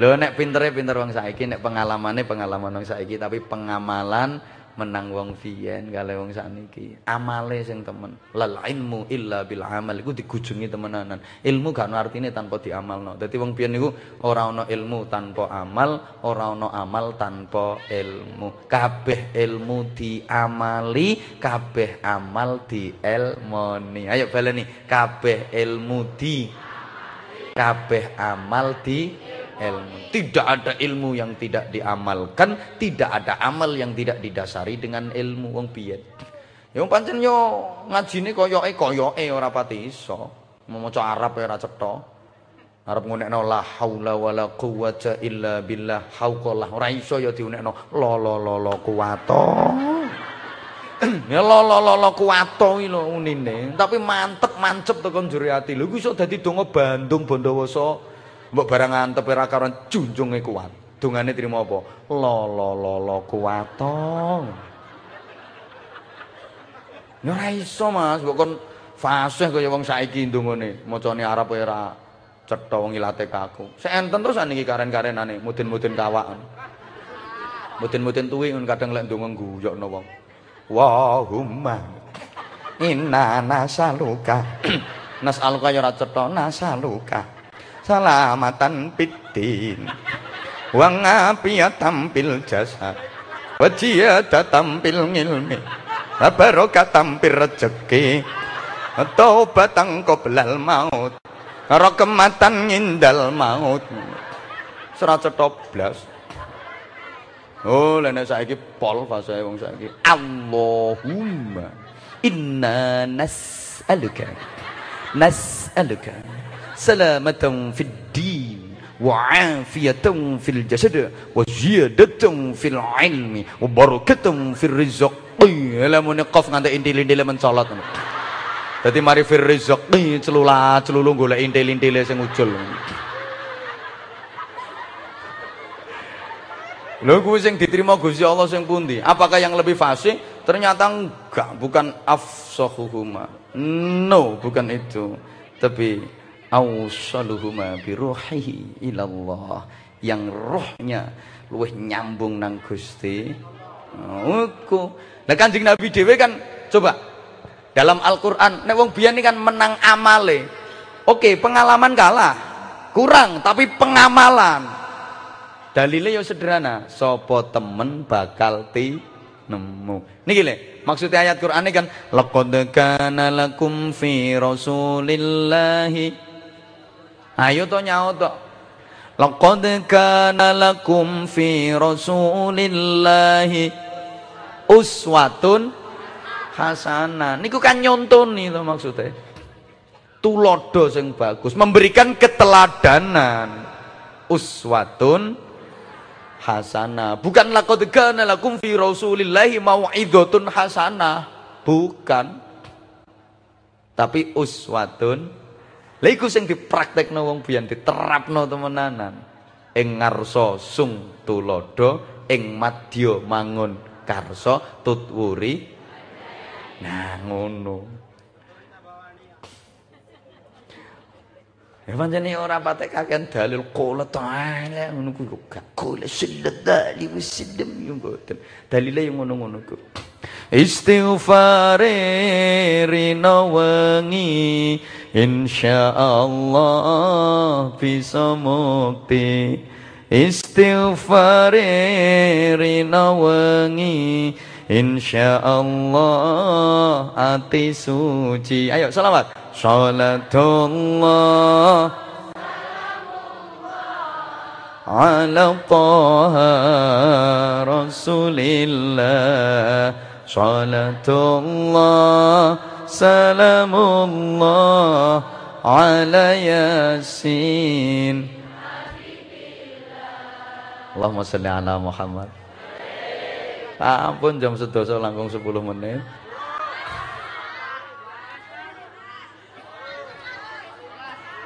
Lho nek pintere pinter wong saiki, nek pengalamane pengalaman wong saiki, tapi pengamalan menang wong biyen kale wong sakniki. Amale sing temen. Lal ilmu illa bil amal iku digujungi temenanan. Ilmu gak ono artine tanpa diamalno. Dadi wong biyen niku ora ono ilmu tanpa amal, ora ono amal tanpa ilmu. Kabeh ilmu diamali, kabeh amal dielmoni. Ayo baleni, kabeh ilmu di kabeh amal di ilmu. Tidak ada ilmu yang tidak diamalkan, tidak ada amal yang tidak didasari dengan ilmu wong piye. Ya pancen yo ngajine koyoke koyoke ora pati iso. Maca Arab ora cetha. Arab ngunekno la haula wala quwata illa billah hauqallah ora iso ya diunekno la la la la kuwato. ya la la kuwato iki lho unine. Tapi mantep mancep tekan jero ati. Lho iso dadi donga Bandung Bondowoso. Mbok barang antep ora karon junjunge kuat. Dungane trimo apa? Lo lo lo lo kuwatong. Ya ora iso Mas, mbok kon fasih kaya wong saiki ndungane. Macane Arab ora cetha wong ilate kaku. Seenten terus niki karen-karenane mudin-mudin kawak. Mudin-mudin tuwi kadang lek ndonga guyokno wong. Wahumma inna nasaluka. Nasaluka ya ora cetha, nasaluka. Salamatan pitin. Wa ngafiyatan fil jasad wa ziyadatan fil ilmi wa barakatan fil rezeki taubatan qoblal maut. Rakmatan ngindal maut. Serat cetop blas. Oh, lene saiki pol fase wong saiki. Allahumma inna nas'aluka. Nas'aluka salamatan fid din wa afiyatan fil jasad wa ziyadatan fil ilmi wa barakatan fil rizqi lamun qaf nganti intil-intile mencolot dadi mari fil rizqi celula celulu golek intil-intile sing ujul Lho kuwi sing diterima Gusti Allah sing pundi? Apakah yang lebih fasih? Ternyata enggak, bukan afsahuhuma. No, bukan itu. Tapi awsaluhuma biruhihi ilallah yang rohnya luwih nyambung nang Gusti Iku. Lah Kanjeng Nabi dhewe kan coba dalam Al-Qur'an nek wong biyen kan menang amale. Oke, pengalaman kalah. Kurang tapi pengamalan. Dalilnya ya sederhana, sapa temen bakal ti nemu. Niki le, maksudnya ayat Qur'an ini kan laqad kana lakum fi rasulillahi Ayo to nyaut to. Laqad kana lakum fi Rasulillahi uswatun hasanah. Niku kan nyontoni to maksudnya. Tulodo sing bagus, memberikan keteladanan. Uswatun hasanah. Bukan laqad kana lakum fi Rasulillahi mau'idhatun hasanah. Bukan. Tapi uswatun Lha iku sing dipraktekno wong biyen diterapno temenanan. Ing ngarsa sung tulodo, ing madya mangun karsa tutwuri. Nah ngono. Ya pancene ora patek kakean dalil qala ta'ala ngono ku gak qala sallallahu alaihi wasallam yo mboten. Dalile yo ngono-ngono ku. Istighfare rina wengi insyaallah bisa mukti. Istighfar rina wengi insyaallah ati suci. Ayo selawat salatullah. Ala taha rasulillah salatullah salamullah ala yasin Allahumma salli ala Muhammad Ampun jam sedasa langkung 10 menit.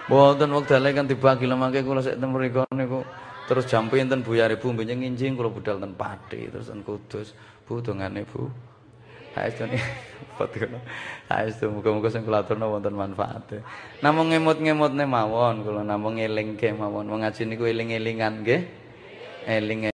Mboten wektale kan dibagi lemake kula sik ten mriku niku terus jam pinten Bu Yari Bu benjing nginjing kula budal ten Pati terus ten Kudus. Bu dongane Bu. Saestu fotono. Saestu muga-muga sing kula aturna wonten manfaate. Namung ngemut-ngemutne mawon kula namung ngelingke mawon. Wong ngaji niku eling-elingan nggih. Eling